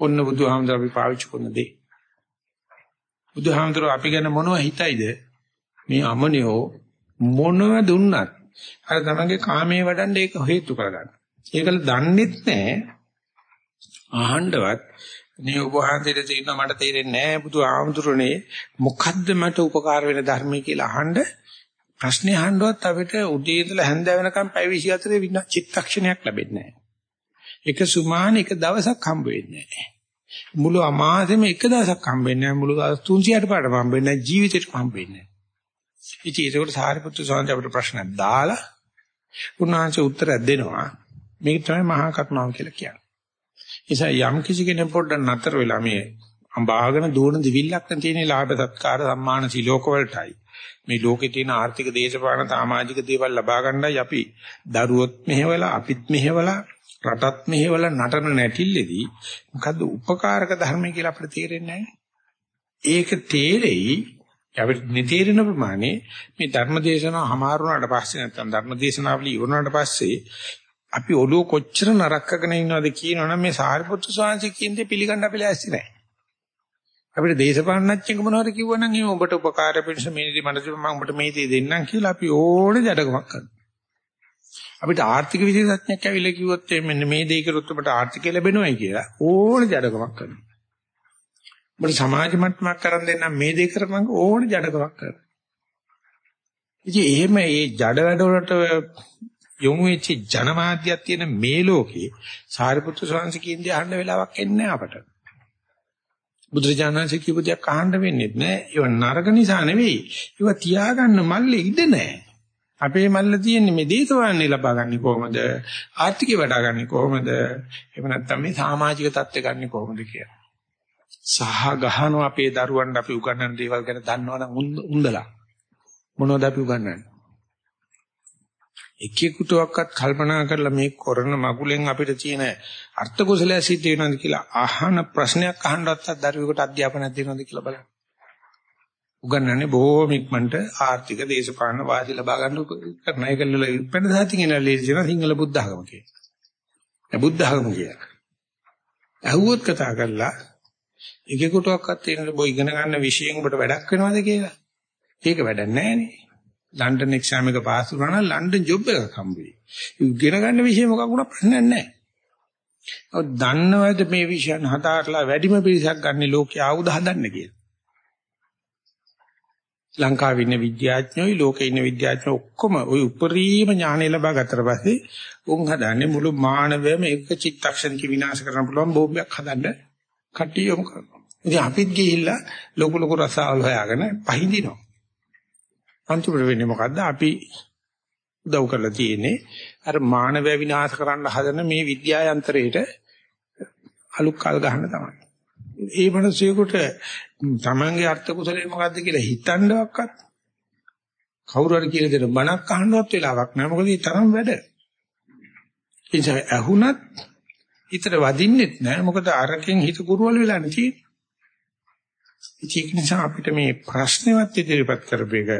ඔන්න බුදුහාමුදුර අපි පාවිච්චි කරන දේ. බුදුහාමුදුර අපි ගැන මොනව හිතයිද? මේ අමනියෝ මොනව දුන්නත් අර තමන්ගේ කාමයේ වඩන්න ඒක හේතු කරගන්න. ඒකල දන්නෙත් නැහැ. අහන්නවත් මේ ඔබ වහන්සේට තේරෙනවා මට තේරෙන්නේ නැහැ බුදු ආමතුරුනේ මොකද්ද මට උපකාර වෙන ධර්මය කියලා අහන්න ප්‍රශ්නේ අහන්නවත් අපිට උදේ ඉඳලා හැන්ද වෙනකම් පැය 24 විනා චිත්තක්ෂණයක් ලැබෙන්නේ නැහැ. එක සුමාන එක දවසක් හම්බ වෙන්නේ නැහැ. මුළු අමාසෙම එක දවසක් හම්බ වෙන්නේ නැහැ. මුළු 300ට පාඩම හම්බ වෙන්නේ නැහැ. ජීවිතේට හම්බ වෙන්නේ නැහැ. ඉතින් ඒකට සාරිපුත්තු සෝන්ජ අපිට ප්‍රශ්නයක් දාලා උන්වහන්සේ උත්තරයක් දෙනවා. මේක තමයි මහා කරුණාව කියලා කියන්නේ. නිසා යම් කිසි කෙනෙක් පොඩ්ඩක් නතර වෙලා මේ අඹාගෙන දුවන දිවිල්ලක් තියෙන ලාභ සත්කාර සම්මාන සිලෝක වලටයි. මේ ලෝකේ තියෙන ආර්ථික දේශපාලන සමාජික දේවල් ලබා ගන්නයි අපි දරුවොත් මෙහෙवला අපිත් මෙහෙवला රටත් මෙහෙवला නටන නැටිල්ලේදී මොකද්ද උපකාරක ධර්මය කියලා අපිට තේරෙන්නේ ඒක තේරෙයි. අපිට නිතේරෙන ප්‍රමාණය මේ ධර්මදේශනාව හමාරුණාට පස්සේ නැත්නම් ධර්මදේශනාවලිය ඉවරනාට පස්සේ අපි ඔළුව කොච්චර නරකගෙන ඉන්නවද කියනවනම් මේ සාරිපුත්තු ස්වාමීන් කියන්නේ පිළිගන්න අපි ලෑස්ති නැහැ. අපිට දේශපාලනඥයෙක් මොනවද කිව්වනම් එහෙනම් ඔබට උපකාර පිණිස මේ දේ මට මම ඔබට මේ දේ දෙන්නම් කියලා අපි ඕනේ ජඩකමක් කරනවා. අපිට ආර්ථික විශේෂඥයෙක් ඇවිල්ලා කිව්වොත් මෙන්න මේ දේ කරොත් ඔබට ආර්ථිකය ලැබෙනවයි කියලා ඕනේ ජඩකමක් කරනවා. ඔබට සමාජ මට්ටමක් කරන් දෙන්නම් මේ දේ කරපන් ඕනේ ජඩකමක් කරනවා. ඉතින් එහෙම මේ ජඩ වැඩ වලට යොමු වෙච්ච ජනමාධ්‍යයක් තියෙන මේ ලෝකේ සාරිපුත්‍ර ස්වාමීන් කියන්නේ අහන්න වෙලාවක් එන්නේ අපට. බුදුරජාණන්සේ කියපු දෙයක් අහන්න වෙන්නේ නැහැ. ඒව නරක නිසා නෙවෙයි. ඒව තියාගන්න මල්ලේ ඉඩ නැහැ. අපේ මල්ල තියෙන්නේ මේ දේශවාන්නේ ලබා ගන්න කොහොමද? ආර්ථිකය වඩා ගන්න කොහොමද? එහෙම නැත්නම් මේ සමාජික தත්ත්ව ගන්න කොහොමද කියලා. සහ ගහනවා අපේ දරුවන්ට අපි උගන්වන දේවල් ගැන දන්නවනම් උන්දලා මොනවද අපි උගන්වන්නේ? එකෙකුටවත් කල්පනා කරලා මේ කරන මගුලෙන් අපිට තියෙන අර්ථ කුසලය සිද්ධ වෙනවද කියලා අහන ප්‍රශ්නයක් අහන්නවත් දරුවෙකුට අධ්‍යාපනයක් දෙනවද කියලා බලන්න. උගන්වන්නේ බොහොම ඉක්මනට ආර්ථික දේශපාලන වාසි ලබා ගන්න කරන එකල පෙරදාතින් එන ලේසින සිංහල බුද්ධ ආගම කියලා. ඒ බුද්ධ ආගම කියලා. අහුවොත් කතා කරලා එකෙකුටවත් තියෙන බෝ ඉගෙන ගන්න විෂයෙන් ඔබට වැඩක් වෙනවද කියලා. ඒක වැඩක් නැහැ නේ. ලන්ඩන් එක්සෑම් එක පාස් වුණා නම් ලන්ඩන් ජොබ් එකක් හම්බ වෙයි. ඉගෙන ගන්න විෂය මොකක් වුණා ප්‍රශ්නයක් නැහැ. ඔව් දන්නවද මේ විෂයන් හදාarලා වැඩිම පිරිසක් ගන්න ලෝකයේ ආයුධ හදන්න කියලා. ලංකාවේ ඉන්න විද්‍යාඥයෝයි ලෝකේ ඉන්න විද්‍යාඥයෝ ඔක්කොම ওই උපරිම ඥානය ලබා ගත්තට පස්සේ උන් හදන්නේ මුළු මානවයම එක චිත්තක්ෂණික විනාශ කරන්න පුළුවන් බෝම්බයක් හදන්න කට්ටිය යොමු කරනවා. ඉතින් අපිත් ගිහිල්ලා ලොකු ලොකු රසාවල් හොයාගෙන පහඳිනවා. අන්තිමට වෙන්නේ මොකද්ද? අපි උදව් කරලා තියෙන්නේ අර මානව විනාශ කරන්න හදන මේ විද්‍යායන්ත්‍රයට අලුත් කල් ගන්න තමයි. ඒ මිනිස්සුෙකුට තමන්ගේ අර්ථ කුසලයේ මොකද්ද කියලා හිතන්නවක්වත් කවුරු හරි කියලා දෙන බණක් අහන්නවත් වෙලාවක් නැහැ. මොකද ඒ තරම් වැඩ. ඒ නිසා ඇහුණත් හිතට වදින්නෙත් නැහැ. මොකද අරකින් හිත කුරුවල් වෙලා නැති. ඒක නිසා අපිට මේ ප්‍රශ්නෙවත් ඉදිරිපත් කරපේක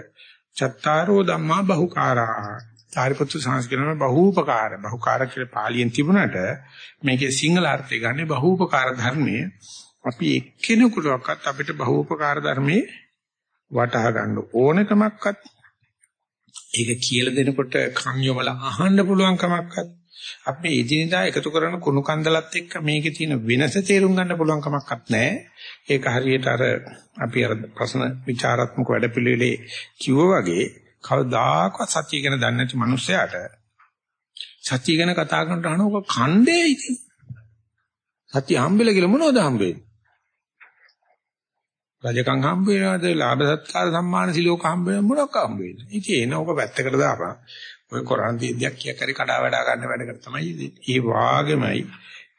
චත්තාරෝ ධම්මා බහුකාරා. සාරිපුත්තු සංස්කරණ බහූපකාර. බහුකාර කියලා පාලියෙන් තිබුණාට මේකේ සිංහල අර්ථය ගන්නේ බහූපකාර ධර්මයේ. අපි එක්කෙනෙකුටවත් අපිට බහූපකාර ධර්මයේ වටහා ගන්න ඕනකමක්වත් ඒක කියලා දෙනකොට කන් යොමලා අහන්න පුළුවන් කමක්වත් අපි එදිනදා එකතු කරන කුණු කන්දලත් එක්ක මේකේ තියෙන වෙනස තේරුම් ගන්න පුළුවන් කමක්වත් නැහැ. ඒක හරියට අර අපි අර ප්‍රශ්න ਵਿਚਾਰාත්මක වැඩපිළිවෙලේ කිව්වා වගේ කවදාකවත් සත්‍ය ගැන දන්නේ නැති මිනිස්සයාට සත්‍ය ගැන කතා කරනට අහනකො කන්දේ ඉතින්. සත්‍ය හම්බෙලා කියලා මොනවද හම්බෙන්නේ? රජකම් හම්බ වෙනවද? ලාභ සත්කාර සම්මාන සිලෝක හම්බ වෙන මොනක් හම්බ වෙන්නේ? ඉතින් එන ඕක පැත්තකට දාපන්. ඔය කොරන් තියෙද්දික් කියා කරි කඩා වැඩ ගන්න වැඩකට තමයි ඉතින්. ඒ වාගෙමයි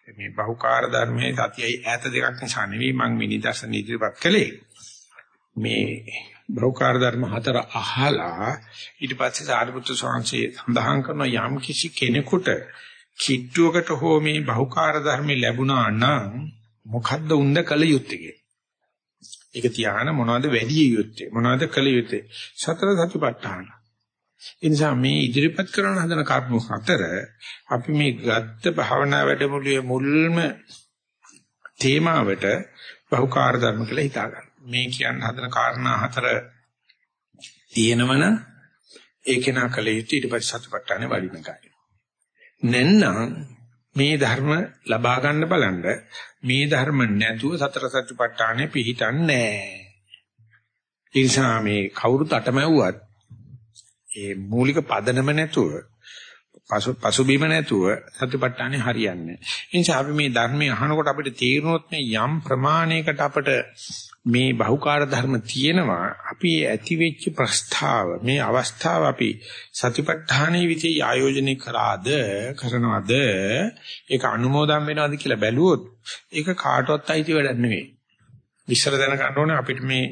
මේ බහුකාර්ය ධර්මයේ සතියයි ඈත දෙකක් නිසා නෙවෙයි මම මේ නිදර්ශන ඉදිරිපත් කළේ. මේ බහුකාර්ය ධර්ම හතර අහලා ඊට පස්සේ සාරිපුත්‍ර ස්වාමීන් සඳහන් කරන යම් කිසි කෙනෙකුට කිට්ටුවකට හෝ මේ බහුකාර්ය ධර්ම ලැබුණා නම් මොකද්ද උන්ද කල යුත්තේ ඒක තියාන මොනවද වැඩි යුත්තේ? මොනවද කළ යුත්තේ? සතර සතිපට්ඨාන. ඒ නිසා මේ ඉදිරිපත් කරන හදන කර්ම හතර අපි මේ ගත්ත භාවනා වැඩමුළුවේ මුල්ම තේමාවට බහුකාර්ය ධර්ම කියලා හිතා ගන්න. මේ කියන්න හදන කාරණා හතර තියෙනවන ඒක නා කළ යුත්තේ ඊට පස්සේ සතිපට්ඨානේ වඩින එකයි. නැත්නම් මේ ධර්ම ලබා ගන්න බලන්න මේ ධර්ම නැතුව සතර සතිපට්ඨානෙ පිහිටන්නේ නැහැ. ඒ නිසා මේ කවුරුත් අටමැව්වත් ඒ මූලික පදනම නැතුව පසු පසුබිම නැතුව සතිපට්ඨානෙ හරියන්නේ නැහැ. ඒ නිසා අපි මේ ධර්මයේ අහනකොට අපිට තේරුනොත් මේ යම් ප්‍රමාණයකට අපිට මේ බහුකාර්ය ධර්ම තියෙනවා අපි ඇති වෙච්ච ප්‍රස්තාව මේ අවස්ථාව අපි සතිපට්ඨානයේ විදිහේ ආයෝජනය කරාද කරනවද ඒක අනුමෝදන් වෙනවද කියලා බැලුවොත් ඒක කාටවත් අයිති වැඩක් නෙවෙයි විශ්ල දැනගන්න ඕනේ අපිට මේ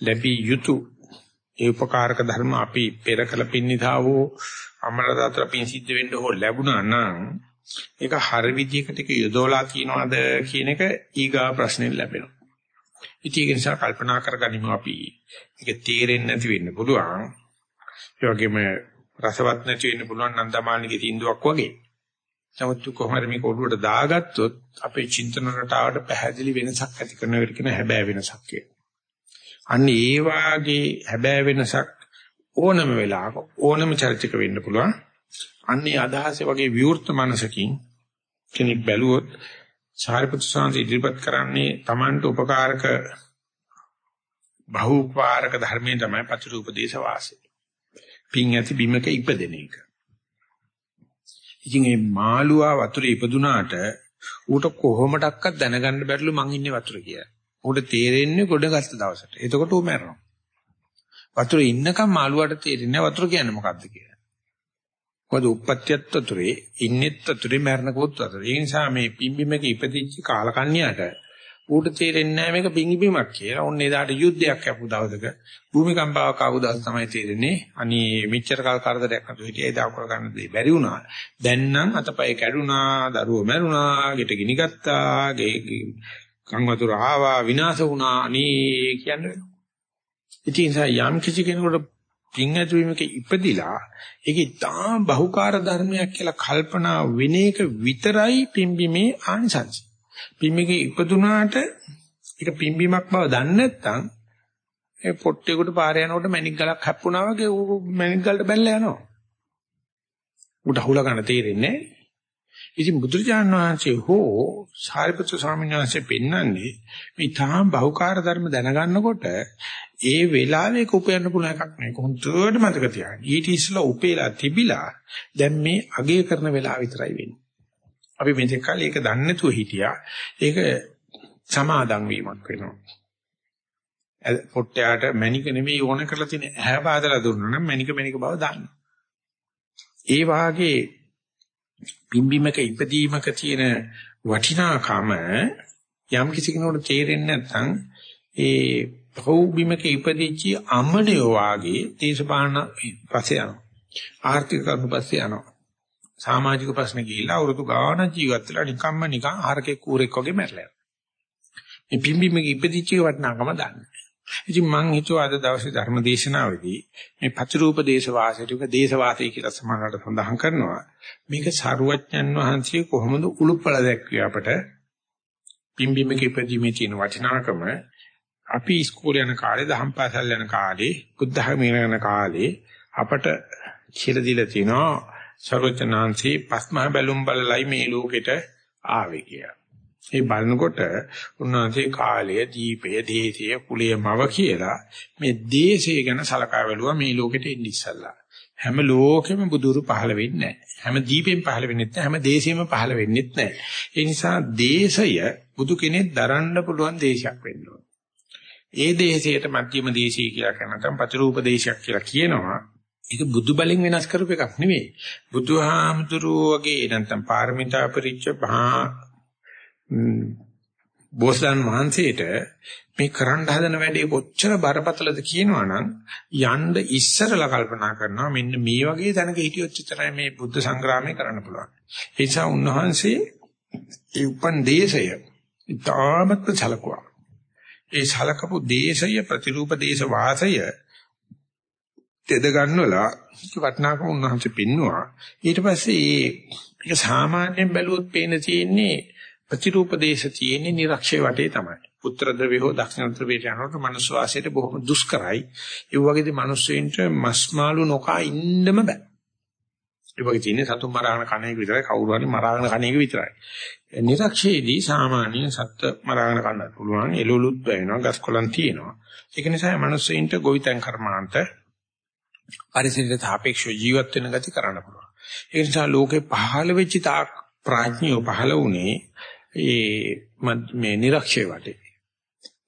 ලැබී යුතු ඒ උපකාරක ධර්ම අපි පෙර කළ පින්නිතාවෝ අමරදාතර පින් සිද්ධ වෙන්න හෝ ලැබුණා නම් ඒක හරි විදිහකට යොදවලා තියනවාද කියන එක ඊගා ප්‍රශ්නෙන් ලැබෙනවා ඉතින් ඒක නිසා කල්පනා කරගනිමු අපි. ඒක තේරෙන්නේ නැති වෙන්න පුළුවන්. ඒ වගේම රසවත් නැති වෙන්න පුළුවන් නන්දමාලිගේ තීන්දුවක් වගේ. නමුත් කොහොමද මේක ඔළුවට දාගත්තොත් අපේ චින්තන රටාවට පැහැදිලි වෙනසක් ඇති කරන එකට කියන හැබෑ වෙනසක් කියලා. අන්න ඒ වාගේ හැබෑ වෙනසක් ඕනම වෙලාවක ඕනම චරිතයක වෙන්න පුළුවන්. අන්නේ අදහසේ වගේ විවෘත මනසකින් කෙනෙක් බැලුවොත් සාරිපුත්‍ර සාන්ති ඉදිරිපත් කරන්නේ Tamanට උපකාරක බහූපාරක ධර්මයේ තමයි පතිරූපදේශ වාසය. පිං ඇති බිමක ඉපදෙන එක. ඉතින් මේ මාළුවා වතුරේ ඉපදුනාට ඌට කොහොමඩක්වත් දැනගන්න බැරිලු මං ඉන්නේ වතුර කියලා. ඌට තේරෙන්නේ ගොඩගත්ත දවසට. එතකොට ඌ මැරෙනවා. වතුරේ ඉන්නකම් මාළුවාට තේරෙන්නේ වතුර කියන්නේ මොකද්ද කියලා. මොකද උප්පත්තියත් අතුරේ ඉන්නෙත් අතුරේ මරණකොත් අතුරේ. ඒ නිසා මේ පිම්බිමක ඉපදිච්ච කාලකන්ණියට ඌට තේරෙන්නේ නැහැ මේක පිංගිබීමක් කියලා. ඔන්න එදාට යුද්ධයක් ආපු දවසක භූමිකම්පාවක් ආපු දවස් තමයි තේරෙන්නේ. අනී මෙච්චර කාල කරදරයක් නතු හිටියේ දා කරගන්න දෙයි බැරි වුණා. දැන් නම් අතපය කැඩුනා, දරුවෝ මැරුණා, ගෙට ගිනි ගත්තා, ගේ කන් වතුර ආවා, විනාශ වුණා. අනී කියන්නේ. ඉතින් යම් කිසි කෙනෙකුට පින් ඇතුවීමක ඉපදිලා ඒක ඉතාම බහුකාර්ය ධර්මයක් කියලා කල්පනා වෙන එක විතරයි පිම්බීමේ ආනිසංස. පිම්බීමේ ඉපදුනාට ඒක පිම්බීමක් බව දන්නේ නැත්නම් ඒ පොට්ටේකට පාර යනකොට මැණික් ගලක් හැප්පුණා වගේ ඌ මැණික් ගලට බැලලා යනවා. උට අහුලා ගන්න තේරෙන්නේ නැහැ. ඉතින් බුදුරජාණන් වහන්සේ හෝ සාරිපුත්‍ර ස්වාමීන් වහන්සේ පෙන්වන්නේ මේ තාම බහුකාර්ය ධර්ම දැනගන්නකොට ඒ වෙලාවේ ඒක උපයන්න පුළුවන් එකක් නෙවෙයි. කොහොමද මතක තියාගන්න. ඊට ඉස්සලා උපේලා තිබිලා දැන් මේ අගය කරන වෙලාව විතරයි වෙන්නේ. අපි මෙතෙක් කල ඒක දන්නේ නැතුව හිටියා. ඒක සමාදන් වීමක් වෙනවා. පොට්ටයාට මැනික නෙමෙයි ඕන කරලා තියෙන ඇහැ පාදලා දුන්නා නම් මැනික මැනික බව දන්නවා. ඒ වාගේ පිම්බිමක ඉපදීමක තියෙන වටිනාකම යම් කිසි කෙනෙකුට තේරෙන්නේ නැත්නම් ඒ භෞබිමක ඉපදිච්ච අමනියෝ වාගේ දේශපාලන පස්සේ යනවා. ආර්ථික කරුණු පස්සේ යනවා. සමාජික ප්‍රශ්න ගිහිලා අවුරුදු ගාන ජීවත් වෙලා නිකම්ම නිකන් ආරකේ කූරෙක් වගේ මැරලා. මේ පිම්බිමක ඉපදිච්ච වටිනාකම දන්නේ. ඉතින් මම හිතුවා අද දවසේ ධර්ම දේශනාවේදී මේ පචරූප දේශ වාසයට දේශ වාසය කියලා සමානවට සඳහන් කරනවා. මේක සරුවච්ඥන් වහන්සේ කොහොමද උලුප්පල දැක්විය අපට පිම්බිමක ඉපදීමේ තියෙන වටිනාකම අපි ඉස්කෝලේ යන කාලේ දහම් පාසල් යන කාලේ බුද්ධ ධර්ම යන කාලේ අපට කියලා දීලා තිනවා සර්වචනාංශී පස්මහ බැලුම් බලලයි මේ ලෝකෙට ආවේ කියලා. ඒ බලනකොට උන්වහන්සේ කාලය, දීපය, දේශය, කුලය, මව කියලා මේ දේශය ගැන සලකා බැලුවා මේ ලෝකෙට එන්නේ ඉස්සල්ලා. හැම ලෝකෙම බුදුරු පහළ වෙන්නේ නැහැ. හැම දීපෙම පහළ වෙන්නේ නැහැ. හැම දේශෙම පහළ වෙන්නේ නැහැ. ඒ නිසා දේශය බුදු කෙනෙක් දරන්න පුළුවන් දේශයක් වෙන්න ඒ දේශයට මධ්‍යම දේශය කියලා කියන නැත්නම් ප්‍රතිරූප දේශයක් කියලා කියනවා. ඒක බුදු බලෙන් වෙනස් කරපු එකක් නෙවෙයි. බුදුහාමුදුරුවෝ වගේ නැත්නම් පාරමිතා පරිච්ඡ මහා බෝසතාන් වහන්සේට මේ කරන්න හදන වැඩේ කොච්චර බරපතලද කියනවනම් යන්න ඉස්සරලා කල්පනා කරනවා මෙන්න මේ වගේ තැනක හිටියොත් විතරයි මේ බුද්ධ සංග්‍රාමය කරන්න පුළුවන්. ඒ නිසා උන්වහන්සේ ඒ උපන් දේශය ඉතාමත් සලකුවා. ඒ සලකපු දේශය ප්‍රතිරූප දේශ වාසය තෙද ගන්නවලා වටනාකම උන්වහන්සේ පින්නවා. ඊට පස්සේ ඒක සාමාන්‍යයෙන් බැලුවොත් පේන තියෙන්නේ ප්‍රතිරූප දේශ තියෙන්නේ නිරක්ෂේ වටේ තමයි. පුත්‍ර ද්‍රව්‍ය හෝ දක්ෂිණ ද්‍රව්‍යයට යනකොට මනුස්ස වාසයට බොහොම දුෂ්කරයි. ඒ වගේදී මිනිස්සුන්ට මස් මාළු නොකා ඉන්නම බෑ. ඒ වගේ තියෙන්නේ සතුන් මරාගෙන කණ එක විතරයි කවුරු හරි මරාගෙන කණ එක විතරයි. නිරක්ෂේදී සාමාන්‍ය සත්ත්ව මරාගෙන කන්නත් පුළුවන්. එළවලුත් වෙනවා, ගස් කොළන් තියෙනවා. ඒක නිසා මිනිස්සුන්ට ගොවිතැන් කර්මාන්ත පරිසරයට සාපේක්ෂව ජීවත් වෙන ගති කරන්න පුළුවන්. ඒ නිසා ලෝකේ පහළ වෙච්ච තාක් ප්‍රඥයෝ පහළ වුණේ ඒ මේ නිරක්ෂය වටේ.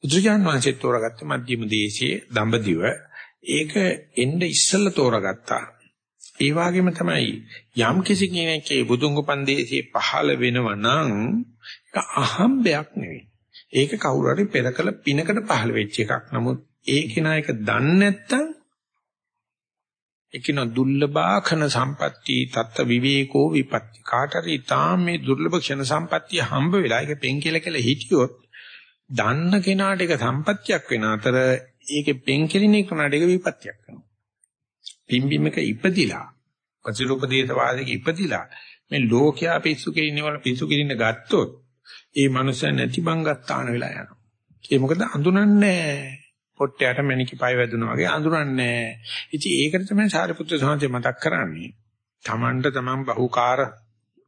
බුදුජාන විශ්ේ තෝරාගත්ත මධ්‍යම දේශයේ දඹදිව ඒක එන්න ඉස්සෙල්ලා තෝරාගත්තා. ඒ වගේම තමයි යම් කිසි කෙනෙක්ගේ බුදුන් උපන්දේශයේ පහළ වෙනව නම් ඒක අහම්බයක් නෙවෙයි. ඒක කවුරු හරි පෙරකල පිනකට පහළ වෙච්ච එකක්. නමුත් ඒ කෙනා එක දන්නේ නැත්තම් එකින දුර්ලභාඛන සම්පatti තත්ත විවේකෝ විපatti කාටරි තාම මේ දුර්ලභ ක්ෂණ සම්පත්තිය හම්බ වෙලා ඒක පෙන් කියලා කියලා හිටියොත් දන්න කෙනාට ඒක සම්පත්තියක් වෙන අතර ඒකේ පෙන් කෙලින කෙනාට ඒක විපත්තියක් වෙනවා. පිම්බිමක ඉපදිලා පතිරූපදේශ වාදයක ඉපදිලා මේ ලෝකයා පිස්සු කෙලින වල පිස්සු කෙලින ගත්තොත් ඒ මනුස්සයා නැති බංගත්තාන වෙලා යනවා. ඒ මොකද අඳුනන්නේ? පොට්ටයට මණිකි පය වැදුනා වගේ අඳුරන්නේ ඉතින් ඒකට තමයි සාරිපුත්‍ර සාන්තේ මතක් කරන්නේ තමන්ට තමන් බහුකාර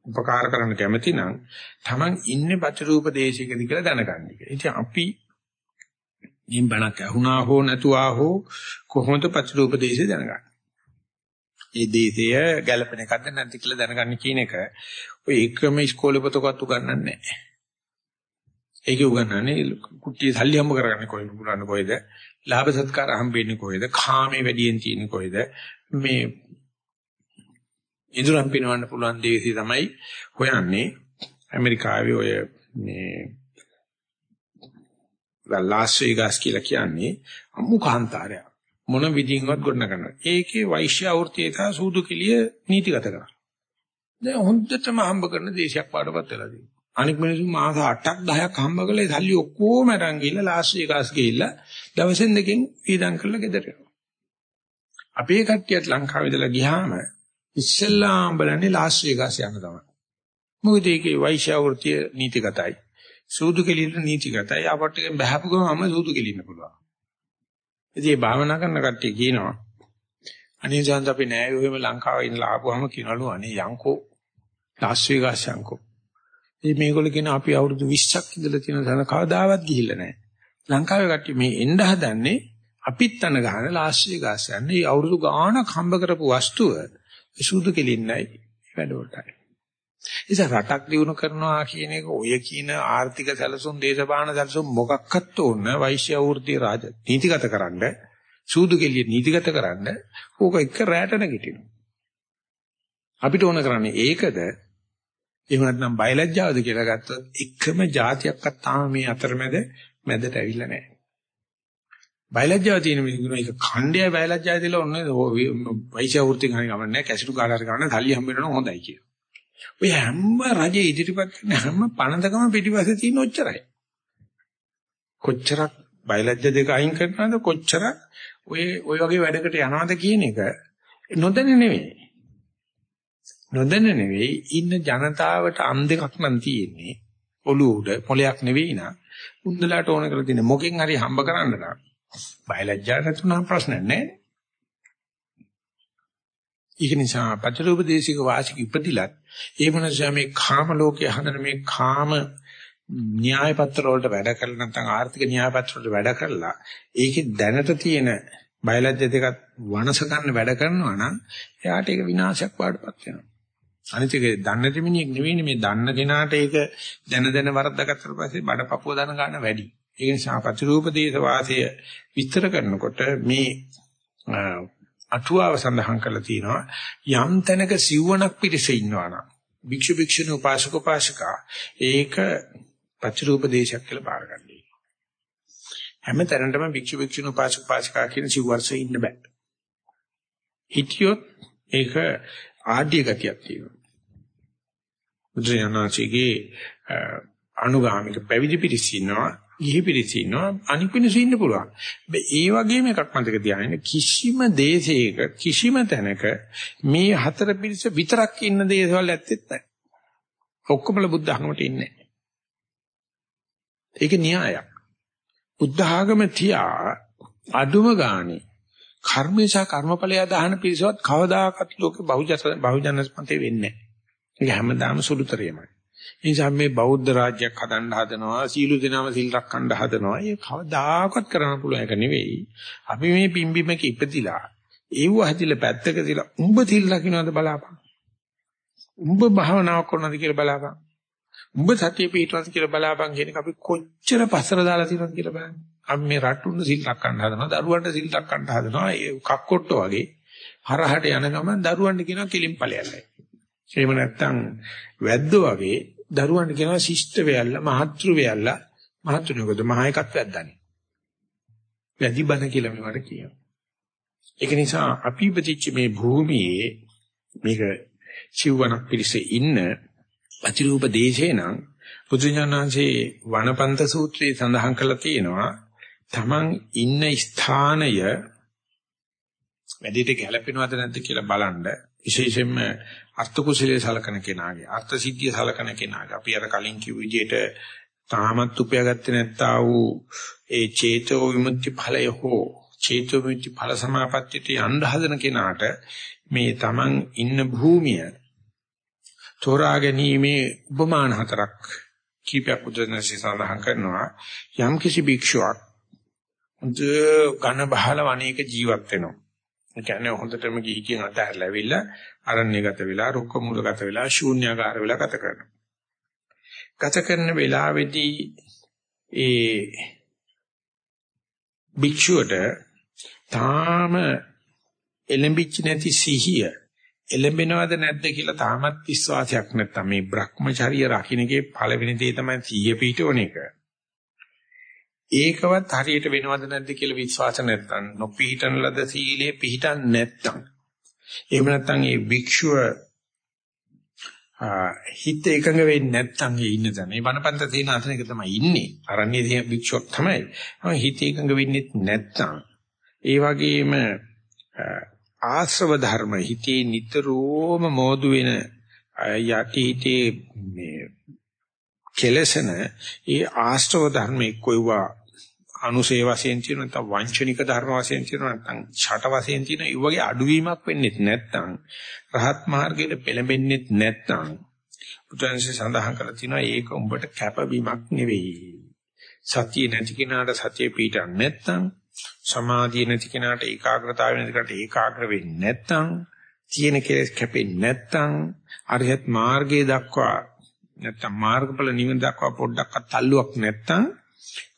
උපකාර කරන්න කැමති නම් තමන් ඉන්නේ ප්‍රතිරූප දේශයකද කියලා දැනගන්න එක. ඉතින් අපි නිම් බණක් අහුණා හෝ නැතුවා හෝ කොහොමද ප්‍රතිරූප දේශය දැනගන්නේ? ඒ දේශය ගැළපෙන එකක්ද නැද්ද කියලා දැනගන්න කියන එක ඔය එකම ඉස්කෝලේ පොතකවත් උගන්වන්නේ නැහැ. ඒකේ උගන්වන්නේ කුට්ටිය සල්ලි හම්බ කරගන්නේ කොහෙද පුරන්න කොහෙද? ලාභ සත්කාර හම්බෙන්නේ කොහෙද? කාමේ වැඩියෙන් තියෙන්නේ කොහෙද? මේ ඉදurang පිනවන්න පුළුවන් දේශي තමයි හොයන්නේ. ඇමරිකාවේ ඔය මේ ලාස් වේගාස් කියලා කියන්නේ අමු කාන්තාරය මොන විදිහින්වත් ගොඩන කරනවා ඒකේ වෛශ්‍ය වෘත්තිය සහ සූදු කෙලිය නීතිගත කරනවා. දැන් හොඳටම හම්බ කරන දේශයක් පාඩපත් වෙලා තියෙනවා. අනික මිනිස්සු මාස 8ක් 10ක් හම්බ කරලා ඒ සල්ලි ඔක්කොම අරන් ගිහලා ලාස් වේගාස් ගිහිල්ලා දවසෙන් දෙකෙන් වීදම් කරලා ගෙදර යනවා. අපේ කට්ටියත් ලංකාවේ ඉඳලා ගියාම ඉස්සෙල්ලාම බලන්නේ ලාස් වේගාස් යන තමයි. මොකද ඒකේ වෛශ්‍ය වෘත්තිය නීතිගතයි. සූදු කෙලින්න නීතිගතයි. අපට බහැපු ගමම සූදු කෙලින්න පුළුවන්. ඉතින් මේ භාවනා කරන කට්ටිය කියනවා අනේ ජාන්ත අපි නෑ ඔහෙම ලංකාවේ ඉඳලා ආපුවාම කියනලු අනේ යංකෝ ලාස් වේගාස් යංකෝ ඉතින් මේගොල්ලෝ කියන අපි අවුරුදු 20ක් ඉඳලා තියෙන තැන කවදාවත් ගිහිල්ලා නැහැ. ලංකාවේ කට්ටිය මේ එන්න හදන්නේ අපිත් තන ගහන ලාස්ට් ගාස් යන්නේ. මේ අවුරුදු ගාණක් හම්බ කරපු වස්තුව සුදු කෙලින්නයි වැඩවලටයි. ඉතින් රටක් දිනු කරනවා කියන එක ඔය කියන ආර්ථික සැලසුම් දේශපාලන සැලසුම් මොකක්වත් ඕන වෛශ්‍ය වෘත්ති රාජ නීතිගත කරන්න සූදු කෙලිය නීතිගත කරන්න ඕක එක රැට නැගිටිනවා. අපිට ඕන කරන්නේ ඒකද එහෙම නැත්නම් බයලජ්ජාවද කියලා ගත්තොත් එකම જાතියක්වත් තාම මේ අතරමැද මැදට ඇවිල්ලා නැහැ. බයලජ්ජාව තියෙන මිනිස්සුන එක ඛණ්ඩය බයලජ්ජාව තියලා ඔන්න වෛශ්‍ය වෘත්ති ගන්න ගමන්නේ කැසිරු කාලාර ගන්න සල්ලි හම්බ වෙනවා හොඳයි කියලා. ඔය හැම රජේ ඉදිරිපත් කරන හැම පණදකම පිටිපස්සේ තියෙන ඔච්චරයි. කොච්චරක් බයලජ්‍ය දෙක අයින් කරනවද කොච්චරක් ඔය ඔය වගේ වැඩකට යනවද කියන එක නොදැන නෙවෙයි. නොදැන නෙවෙයි ඉන්න ජනතාවට අම් දෙකක් නම් තියෙන්නේ. ඔළුව උඩ මොලයක් නෙවෙයි නා. උන්දලාට ඕන කරලා තියෙන මොකෙන් හරි හම්බ කරන්න නම් බයලජ්‍යාට තුනක් ප්‍රශ්න නැහැ. ඒක නිසා පතරූපදේශික වාසික ඉපදිලත් ඒ මොනසම මේ කාම ලෝකයේ හදන මේ කාම න්‍යාය පත්‍ර වලට වැඩ කරලා නැත්නම් ආර්ථික න්‍යාය පත්‍ර වලට වැඩ කරලා ඒකේ දැනට තියෙන බයලජ්‍ය දෙකත් වනස ගන්න වැඩ කරනවා නම් එයාට ඒක විනාශයක් වඩපත් වෙනවා. අනිත් එක දන්න දෙමිනියෙක් නෙවෙයි මේ දන්න කෙනාට ඒක දැන දැන වරද්දාගත්තට පස්සේ බඩ පපුව දන ගන්න වැඩි. ඒ නිසා ප්‍රතිරූප දේශ වාසය විස්තර කරනකොට මේ අටුවාව සඳහන් කරලා තියෙනවා යම් තැනක සිව්වණක් පිරිස ඉන්නවා නම් භික්ෂු භික්ෂුණී උපාසක උපාසිකා ඒක පච්චරූප දේශයක් කියලා බාරගන්නයි. හැම තැනටම භික්ෂු භික්ෂුණී උපාසක උපාසිකා කියන සිව්වර්ෂේ ඉන්න බෑ. හිටියොත් ඒක ආඩ්‍ය ගතියක් තියෙනවා. බුදුරජාණන්සේගේ අනුගාමික පැවිදි පිරිස ඉන්නවා ගිහි පිරිස ඉන්නවා අනික් පිරිස ඉන්න පුළුවන්. ඒ වගේම එකක් මතක තියාගන්න කිසිම දේශයක කිසිම තැනක මේ හතර පිරිස විතරක් ඉන්න දේශවල ඇත්තෙත් නැහැ. ඔක්කොමල බුද්ධ ධර්මයට ඉන්නේ නැහැ. ඒක න්‍යායක්. බුද්ධ ආගම තියා අඩුම ගානේ කර්මේශා කර්මඵලය දහන පිරිසවත් කවදාකවත් ලෝකේ බහුජන බහුජනස්පතේ වෙන්නේ නැහැ. ඒක හැමදාම සුළුතරයමයි. ඒ නිසා මේ බෞද්ධ රාජ්‍යයක් හදන්න හදනවා සීළු දෙනාම සිල් රැකන්න හදනවා. ඒ කවදාකවත් කරන්න පුළුවන් එක නෙවෙයි. අපි මේ පිම්බිමක ඉපදිලා ඒව හදිලා පැත්තක තියලා උඹ සිල් රකින්නවද බලාපන්. උඹ භාවනාවක් කරනවද කියලා බලාපන්. උඹ සතිය පිටවද කියලා බලාපන් කියන එක අපි කොච්චර පස්සර දාලා තියෙනවද කියලා බලන්න. අපි මේ රට්ටුන්න සිල් රැකන්න හදනවා. දරුවන්ට සිල් රැකන්න හදනවා. ඒ කක්කොට්ට වගේ හරහට යන ගමන් දරුවන්ට කියනවා කිලින් ඵලයල්ලයි. එහෙම නැත්නම් වැද්දෝ වගේ දරුවන්ට කියනවා ශිෂ්ට වෙයල්ලා මහත්ෘ වෙයල්ලා මහත්ෘනකද මහ එකක් වැද්දානේ. වැඩි බන කියලා මේවට කියනවා. ඒක නිසා අපි ප්‍රතිච්ච මේ භූමියේ මේක සිව්වනක් පිළිසේ ඉන්න අතිරූප දේශේ නම් බුදුඥානන්සේ වනපන්ත සූත්‍රයේ සඳහන් කරලා තියෙනවා තමන් ඉන්න ස්ථානය වැඩිට ගැලපෙනවද නැද්ද කියලා බලන්න. විශේෂයෙන්ම අර්ථ කුසලයේ සලකන කෙනාගේ අර්ථ සිද්ධිය සලකන කෙනාගේ. අපි අර කලින් කිව් විදිහට තාමත් උපයාගත්තේ නැත්තා වූ ඒ චේතෝ විමුක්ති ඵලය හෝ චේතෝ විමුක්ති ඵල සමාපත්තියට යන්න හදන කෙනාට මේ Taman ඉන්න භූමිය තෝරා ගැනීමේ උපමාන හතරක් කීපයක් උදැසි සඳහන් කරනවා. යම් කිසි භික්ෂුවක් ඝන බහල වණේක ජීවත් වෙනවා ඒ කියන්නේ හොඳටම ගිහිකින් අතහැරලා ඇවිල්ලා අරණ්‍යගත වෙලා රුක්ක මූලගත වෙලා ශූන්‍යාකාර වෙලා ගත කරනවා. ගත කරන වෙලාවේදී ඒ භික්ෂුවට තාම එලෙම්බිච්ච නැති සිහිය එලෙම්බෙනවද නැද්ද කියලා තාමත් විශ්වාසයක් නැත්තම් මේ Brahmacharya රකින්නගේ පළවෙනි දේ තමයි සිහිය පිටවන එක. ඒකවත් හරියට වෙනවද නැද්ද කියලා විශ්වාස නැත්නම් නොපිහිටන ලද සීලේ පිහිටන් නැත්නම් එහෙම නැත්නම් ඒ භික්ෂුව හිත එකඟ වෙන්නේ නැත්නම් ඒ ඉන්න තැන. මේ වනපන්ත තියෙන අතන එක තමයි ඉන්නේ. අරණ්‍ය තියෙන භික්ෂුවක් තමයි. හිත එකඟ වෙන්නේ නැත්නම් ඒ වගේම ආශ්‍රව ධර්ම හිතේ නිතරම මෝදු වෙන යටි හිතේ මේ කෙලසන ඒ ආශ්‍රව ධර්ම එක්කෝවා අනුසේ වශයෙන් තියෙන නැත්නම් වංචනික ධර්ම වශයෙන් තියෙන නැත්නම් ඡට වශයෙන් තියෙන ඒ වගේ අඩුවීමක් වෙන්නේ නැත්නම් රහත් මාර්ගයට පෙළඹෙන්නේ නැත්නම් බුදුන්සේ සඳහන් කරලා තිනවා ඒක උඹට කැපවීමක් නෙවෙයි. සතිය නැති කෙනාට සතිය පිටක් නැත්නම් සමාධිය නැති කෙනාට ඒකාග්‍රතාවය නැති කෙනාට ඒකාග්‍ර වෙන්නේ නැත්නම් තියෙන කෙලෙස් කැපෙන්නේ නැත්නම් අරියත් මාර්ගයේ දක්වා නැත්නම් මාර්ගඵල නිවන දක්වා පොඩ්ඩක්වත් තල්ලුවක් නැත්නම්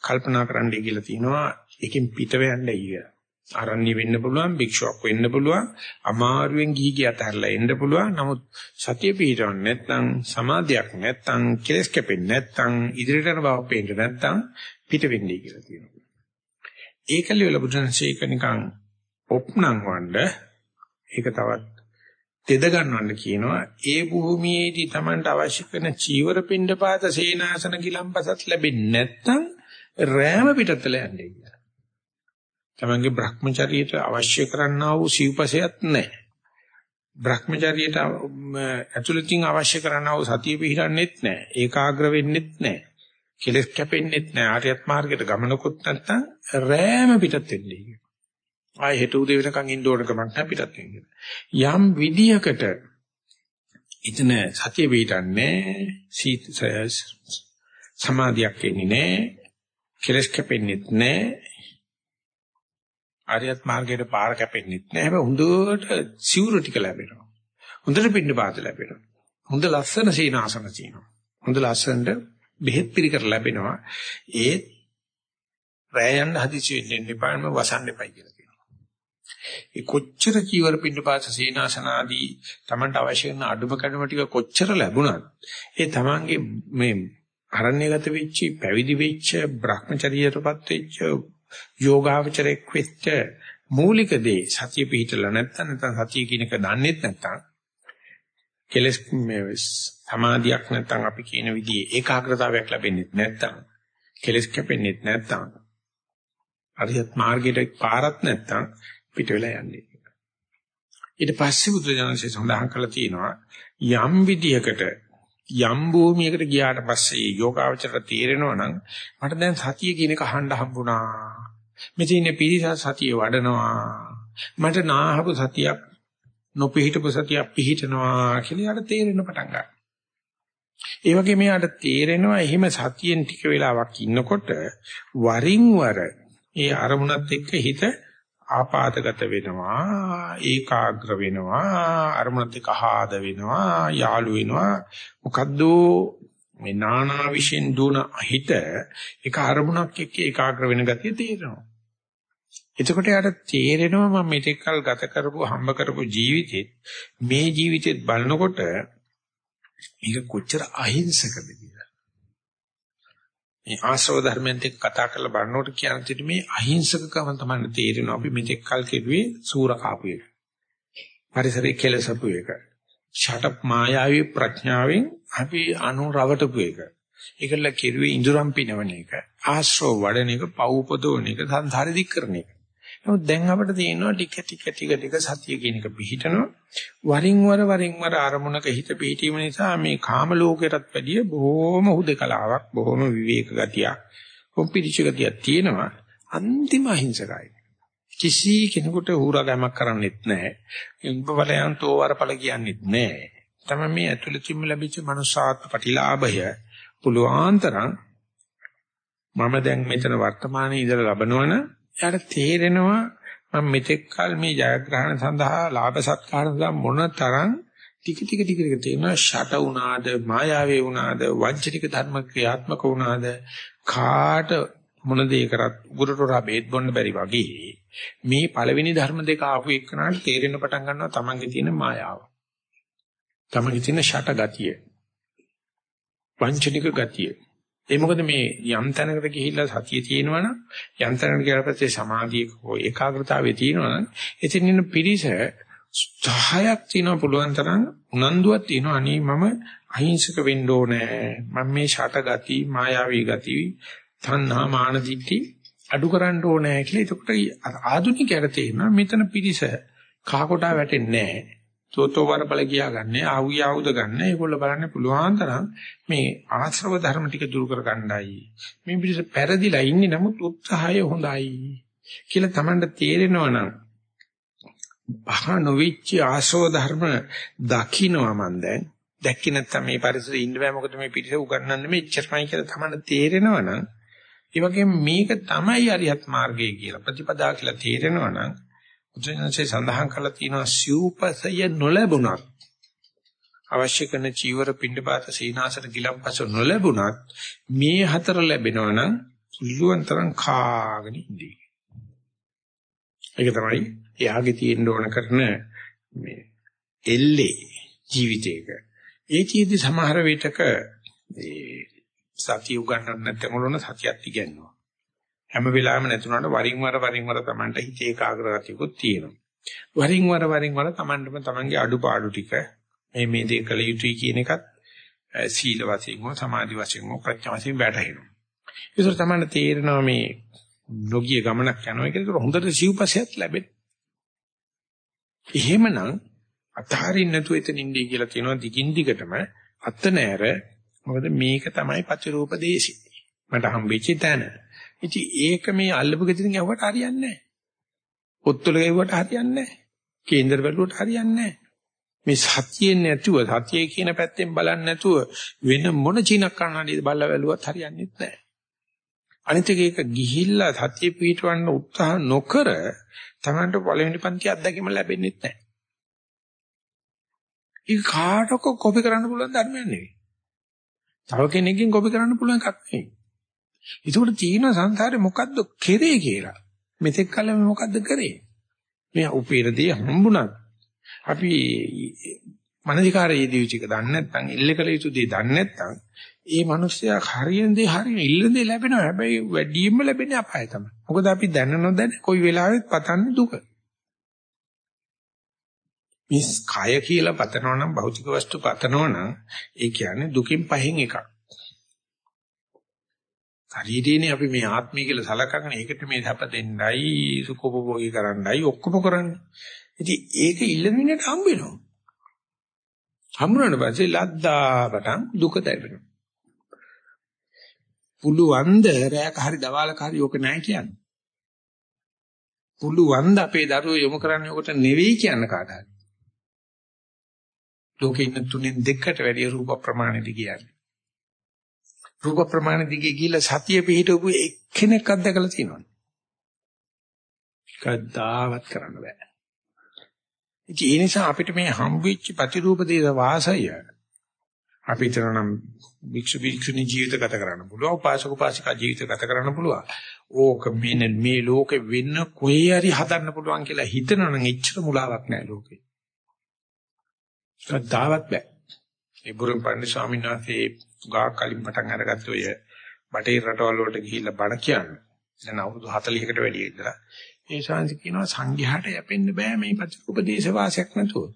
කල්පනා කරන්නයි කියලා තියෙනවා ඒකෙන් පිට වෙන්නේ කියලා. ආරණ්‍ය වෙන්න පුළුවන්, භික්ෂුවක් වෙන්න පුළුවන්, අමාරුවෙන් ගිහි ගිය අතහැරලා එන්න පුළුවන්. නමුත් සතිය පිටවන්නේ නැත්නම් සමාධියක් නැත්නම් කෙලස් කැපෙන්නේ නැත්නම් ඉදිරියට යන බව පේන්නේ නැත්නම් පිට වෙන්නේ කියලා කියනවා. ඒකලිය වල බුදුන්සේක නිකන් ඔප්නම් වණ්ඩ ඒක තවත් තෙද ගන්නවන්න කියනවා ඒ භූමියේදී Tamanට අවශ්‍ය කරන චීවර පිණ්ඩපාත සේනාසන ගිලම්පසත් ලැබෙන්නේ නැත්නම් රෑම පිටතල යන්නේ කියලා. Tamanගේ Brahmacharyaට අවශ්‍ය කරන්නා වූ සිව්පසයක් නැහැ. Brahmacharyaට ඇතුළතින් අවශ්‍ය කරන්නා වූ සතිය පිහිටන්නෙත් නැහැ. ඒකාග්‍ර වෙන්නෙත් නැහැ. කෙලස් කැපෙන්නෙත් නැහැ. ආර්යත් මාර්ගයට ගමනකුත් නැත්නම් රෑම පිටත් වෙන්නේ. ආයෙ හෙට උදේ වෙනකන් ඉන්න ඕන කමක් නැහැ පිටත් වෙන්න. යම් විදියකට ඉතන සතිය පිටන්නේ සමාධියක් එන්නේ නැහැ. කෙලස් කැපෙන්නෙත් නැහැ. ආර්යත් මාර්ගයේ පාර කැපෙන්නෙත් නැහැ. හැබැයි හොඳට සිවුරු ටික ලැබෙනවා. හොඳට පින්න පාත ලැබෙනවා. හොඳ ලස්සන සීනාසන තියෙනවා. හොඳ ලස්සනට බෙහෙත් පිළිකර ලැබෙනවා. ඒ රැය යන හදිසි වෙන්න එපාම වසන්න එපයි කියලා කියනවා. ඒ කොච්චර කීවර පින්න පාත සීනාසන ආදී Tamanට අවශ්‍ය කරන අඩුම කඩම ටික කොච්චර ලැබුණත් ඒ Tamanගේ මේ අරණ්‍යගත වෙච්ච පැවිදි වෙච්ච Brahmacharyaටපත් වෙච්ච යෝගාවචරයක් වෙච්ච මූලික දේ සතිය පිහිටලා නැත්නම් නැත්නම් සතිය කියන එක දන්නේත් නැත්නම් කෙලස් මේ සමාධියක් නැත්නම් අපි කියන විදිහේ ඒකාග්‍රතාවයක් ලැබෙන්නේ නැත්නම් කෙලස් කැපෙන්නේ නැත්නම් අරියත් මාර්ගයට පාරක් නැත්නම් පිට වෙලා යන්නේ. ඊට පස්සේ බුදුරජාණන්සේ සඳහන් කළා තියෙනවා යම් විදියකට යම් භූමියකට ගියාට පස්සේ යෝගාවචර තීරෙනවා නම් මට දැන් සතිය කියන එක අහන්න හම්බුණා. මෙතන පිරිස සතිය වඩනවා. මට නාහපු සතියක් නොපිහිටපු සතියක් පිහිටනවා කියලා යාට තේරෙන පටන් ගන්නවා. ඒ වගේ මෙයාට තේරෙනවා එහෙම සතියෙන් ටික වෙලාවක් ඉන්නකොට වරින් වර ඒ අරමුණත් එක්ක හිත ආපాతගත වෙනවා ඒකාග්‍ර වෙනවා අරමුණත් එක්ක ආහාද වෙනවා යාළු වෙනවා. මොකද්ද? මේ නානා විශ්ෙන් දුන හිත එක අරමුණක් එක්ක ඒකාග්‍ර වෙන ගතිය තේරෙනවා. එතකොට යාට තේරෙනවා මම මෙතෙක් කල් ගත කරපු හම්බ කරපු ජීවිතෙත් මේ ජීවිතෙත් බලනකොට මේක කොච්චර අහිංසකද කියලා. මේ ආශ්‍රව ධර්මයන් එක්ක කතා කරලා බලනකොට කියන දෙයට මේ අහිංසකකම තමයි තේරෙනවා. අපි මෙතෙක් කල් කෙරුවේ සූර කාපු එක. පරිසරයේ කෙලසපු එක. ෂටප් මායාවී ප්‍රඥාවෙන් අපි අනුරවටපු එක. ඒකල කෙරුවේ ඉඳුරම් පිනවන එක. ආශ්‍රව වඩන එක, පව් උපදවන එක, සංසාරෙ දික් කරන එක. නමුත් දැන් අපිට තියෙනවා ටික ටික ටික ටික සතිය කියන එක පිහිටනවා. වරින් වර වරින් වර අරමුණක හිත පිහිටීම නිසා මේ කාම ලෝකයටත් වැඩිය බොහොම හුදකලාවක්, බොහොම විවේක ගතියක්, කොම්පිටිච ගතියක් තියෙනවා. අන්තිම අහිංසකයි. කිසි කෙනෙකුට හුරාගමක් කරන්නෙත් නැහැ. උඹ බලයන් තෝවරපල කියන්නෙත් නැහැ. තමයි මේ ඇතුළතින්ම ලැබිච්ච මනුෂ්‍යාත්ම ප්‍රතිලාභය පුළුවන් තරම් මම දැන් මෙතන වර්තමානයේ ඉඳලා ලබනවනම් එයාට තේරෙනවා මම මෙතෙක් කල මේ ජයග්‍රහණ සඳහා ලාභ සත්කාර සඳහා මොන තරම් ටික ටික ටික ටික තේරෙනවා ෂට වුණාද මායාවේ වුණාද වංචනික ධර්ම ක්‍රියාත්මක වුණාද කාට මොන දේ කරත් උගුරටොරා බේත් බොන්න බැරි වගේ මේ පළවෙනි ධර්ම දෙක ආපු එකනට තේරෙන්න පටන් ගන්නවා තමන්ගේ තියෙන මායාව. තමන්ගේ තියෙන ෂට ගතිය. වංචනික ගතිය. ඒ මොකද මේ යම් තැනකට ගිහිල්ලා සතිය තියෙනවනම් යම් තැනකට ගියාට පස්සේ සමාධියක හෝ ඒකාග්‍රතාවයේ තියෙනවනම් එතන ඉන්න පිරිස 10ක් තියෙනවා පුළුවන් තරම් උනන්දුවක් තියෙනවා. අනේ මම අහිංසක වෙන්න ඕනේ. මම මේ ෂට ගති මායාවී ගති තණ්හා මාන දිට්ඨි අඩු කරන්න ඕනේ කියලා. එතකොට ආධුනිකයට තේරෙනවා මෙතන පිරිස කහ කොටා වැටෙන්නේ නැහැ. තෝතෝ වරබල කියා ගන්න ආවුයි ආවුද ගන්න. ඒගොල්ල බලන්නේ පුළුවන් තරම් මේ ආශ්‍රව ධර්ම ටික දුරු කර ගන්නයි මේ පිළිස පෙරදිලා ඉන්නේ නමුත් උත්සාහය හොඳයි කියලා Tamanට තේරෙනවා නම් බහ නොවිච්ච ආශ්‍රව ධර්ම දකින්නවා මන් දැන්. දැක්කේ නැත්තම් මේ පරිසරේ ඉන්න බෑ. මොකද මේ පිළිස උගන්නන්නේ මෙච්චරමයි කියලා Tamanට තේරෙනවා නම් ඒ වගේම මේක තමයි අරියත් මාර්ගය කියලා ප්‍රතිපදා කියලා තේරෙනවා නම් බුදුන්සේ සඳහන් කළා තියෙනවා සිව්පසය නොලැබුණත් අවශ්‍ය කරන චීවර පිණ්ඩපාත සීනාසන ගිලම්පස නොලැබුණත් මේ හතර ලැබෙනවා නම් පුළුවන් තරම් කාගෙන ඉඳී. ඒක තමයි එයාගේ තියෙන්න ඕන කරන මේ එල්ලේ ජීවිතේක. ඒ චීදි සමහර විටක ඒ සතිය උගන්නන්න නැත්නම් මොන සතියක් ඉගෙනනවා. හැම වෙලාවෙම නැතුණාට වරින් වර වරින් වර Tamanට හිතේ ඒකාග්‍රගතියකුත් තියෙනවා. වරින් වර වරින් වර Tamanටම Tamanගේ අඩුපාඩු ටික මේ මේ දේ කළ යුතුයි කියන එකත් සීල වශයෙන් හෝ සමාධි වශයෙන් හෝ ප්‍රඥා වශයෙන් වැටහෙනවා. ඒසර තමයි තේරෙනවා මේ නොගිය ගමනක් යනවා කියලා හොඳට සිව්පසයක් ලැබෙන. එහෙමනම් අතහරින්න නැතුව එතන ඉන්නේ කියලා කියනවා දිගින් දිගටම අත නෑර මොකද මේක තමයි ප්‍රතිරූප දේශي. මට හම්බෙච්ච තැන. ඉතින් ඒක මේ අල්ලපු ගෙදරින් යවුවට හරියන්නේ නැහැ. පොත්වල ගෙවුවට හරියන්නේ නැහැ. කේන්දර වලට හරියන්නේ නැහැ. මේ සතියේ නැතුව සතියේ කියන පැත්තෙන් බලන්නේ නැතුව වෙන මොන චීනක් කන්නඩියද බල්ලා වැළුවත් හරියන්නේ නැහැ. අනිත් එක ගිහිල්ලා සතිය පිටවන්න උත්සාහ නොකර තමන්ට පළවෙනි පන්ති අත්දැකීම ලැබෙන්නේ නැහැ. ඒක කාටක කොපි කරන්න පුළුවන් ධර්මයක් නෙවෙයි. තව කෙනෙක්ගෙන් කොපි කරන්න පුළුවන් එකක් නෙවෙයි. ඒකට තියෙන සංසාරේ මොකද්ද කෙරේ කියලා. මෙතෙක් කල මේ මොකද්ද කරේ? මේ උපේරදී හම්බුණා. අපි මනසිකාරයේ දීවිචික දන්නේ නැත්නම් ඉල්ලකල යුතු දේ දන්නේ නැත්නම් ඒ මිනිස්සයා හරියන දේ හරියන ඉල්ලන දේ ලැබෙනවා. හැබැයි වැඩියෙන්ම ලැබෙන්නේ අපාය තමයි. මොකද අපි දැන නොදැන කොයි වෙලාවෙත් පතන්නේ දුක. මිස් කය කියලා පතනවා නම් භෞතික වස්තු පතනවා නම් ඒ කියන්නේ දුකින් පහෙන් එකක්. ශරීරේනේ අපි මේ ආත්මය කියලා සලකගෙන ඒකට මේ සැප දෙන්නයි සුඛෝපභෝගී කරන්නයි ඔක්කොම කරන්නේ. ඉතින් ඒක ඉල්ලන මිනිහට හම්බ වෙනවා. හම්බුනට පස්සේ ලද්දාපටන් දුක දැනෙනවා. පුළුවන්ද රැයක හරි දවාලක හරි ඕක නැහැ කියන්නේ. පුළුවන්ද අපේ දරුවෝ යොමු කරන්නේ ඔකට නෙවෙයි කියන කාට හරි. ලෝකේ ඉන්න තුනෙන් දෙකට වැඩි රූප ප්‍රමාණෙ දිගියන්නේ. රූප ප්‍රමාණෙ දිගේ ගිහිල්ලා සතිය පිහිටවපු එක්කෙනෙක් අත්දකලා තියෙනවා. කද්දාවත් කරන්න බෑ. ඒ නිසා අපිට මේ හම්බෙච්ච ප්‍රතිරූප දේශ වාසය අපිට නම් වික්ෂු වික්ෂුනි ජීවිත ගත කරන්න පුළුවන් උපාසක උපාසිකා ජීවිත ගත කරන්න පුළුවන් ඕක මේ මේ ලෝකෙ වෙන්න කොහේ හරි හදන්න පුළුවන් කියලා හිතනනම් එච්චර මුලාවක් නෑ ලෝකේ ශ්‍රද්ධාවක් බෑ ඒ බුරුම් පන්දි ස්වාමීන් වහන්සේ ගා කලින් පටන් අරගත්ත ඔය බටේ රටවල් වලට ගිහිල්ලා බණ කියන්නේ දැන් අවුරුදු 40කට වැඩි ඉඳලා ඒ ශාන්ති කියනවා සංඝයාට යැපෙන්න බෑ මේ උපදේශ වාසයක් නැතුව.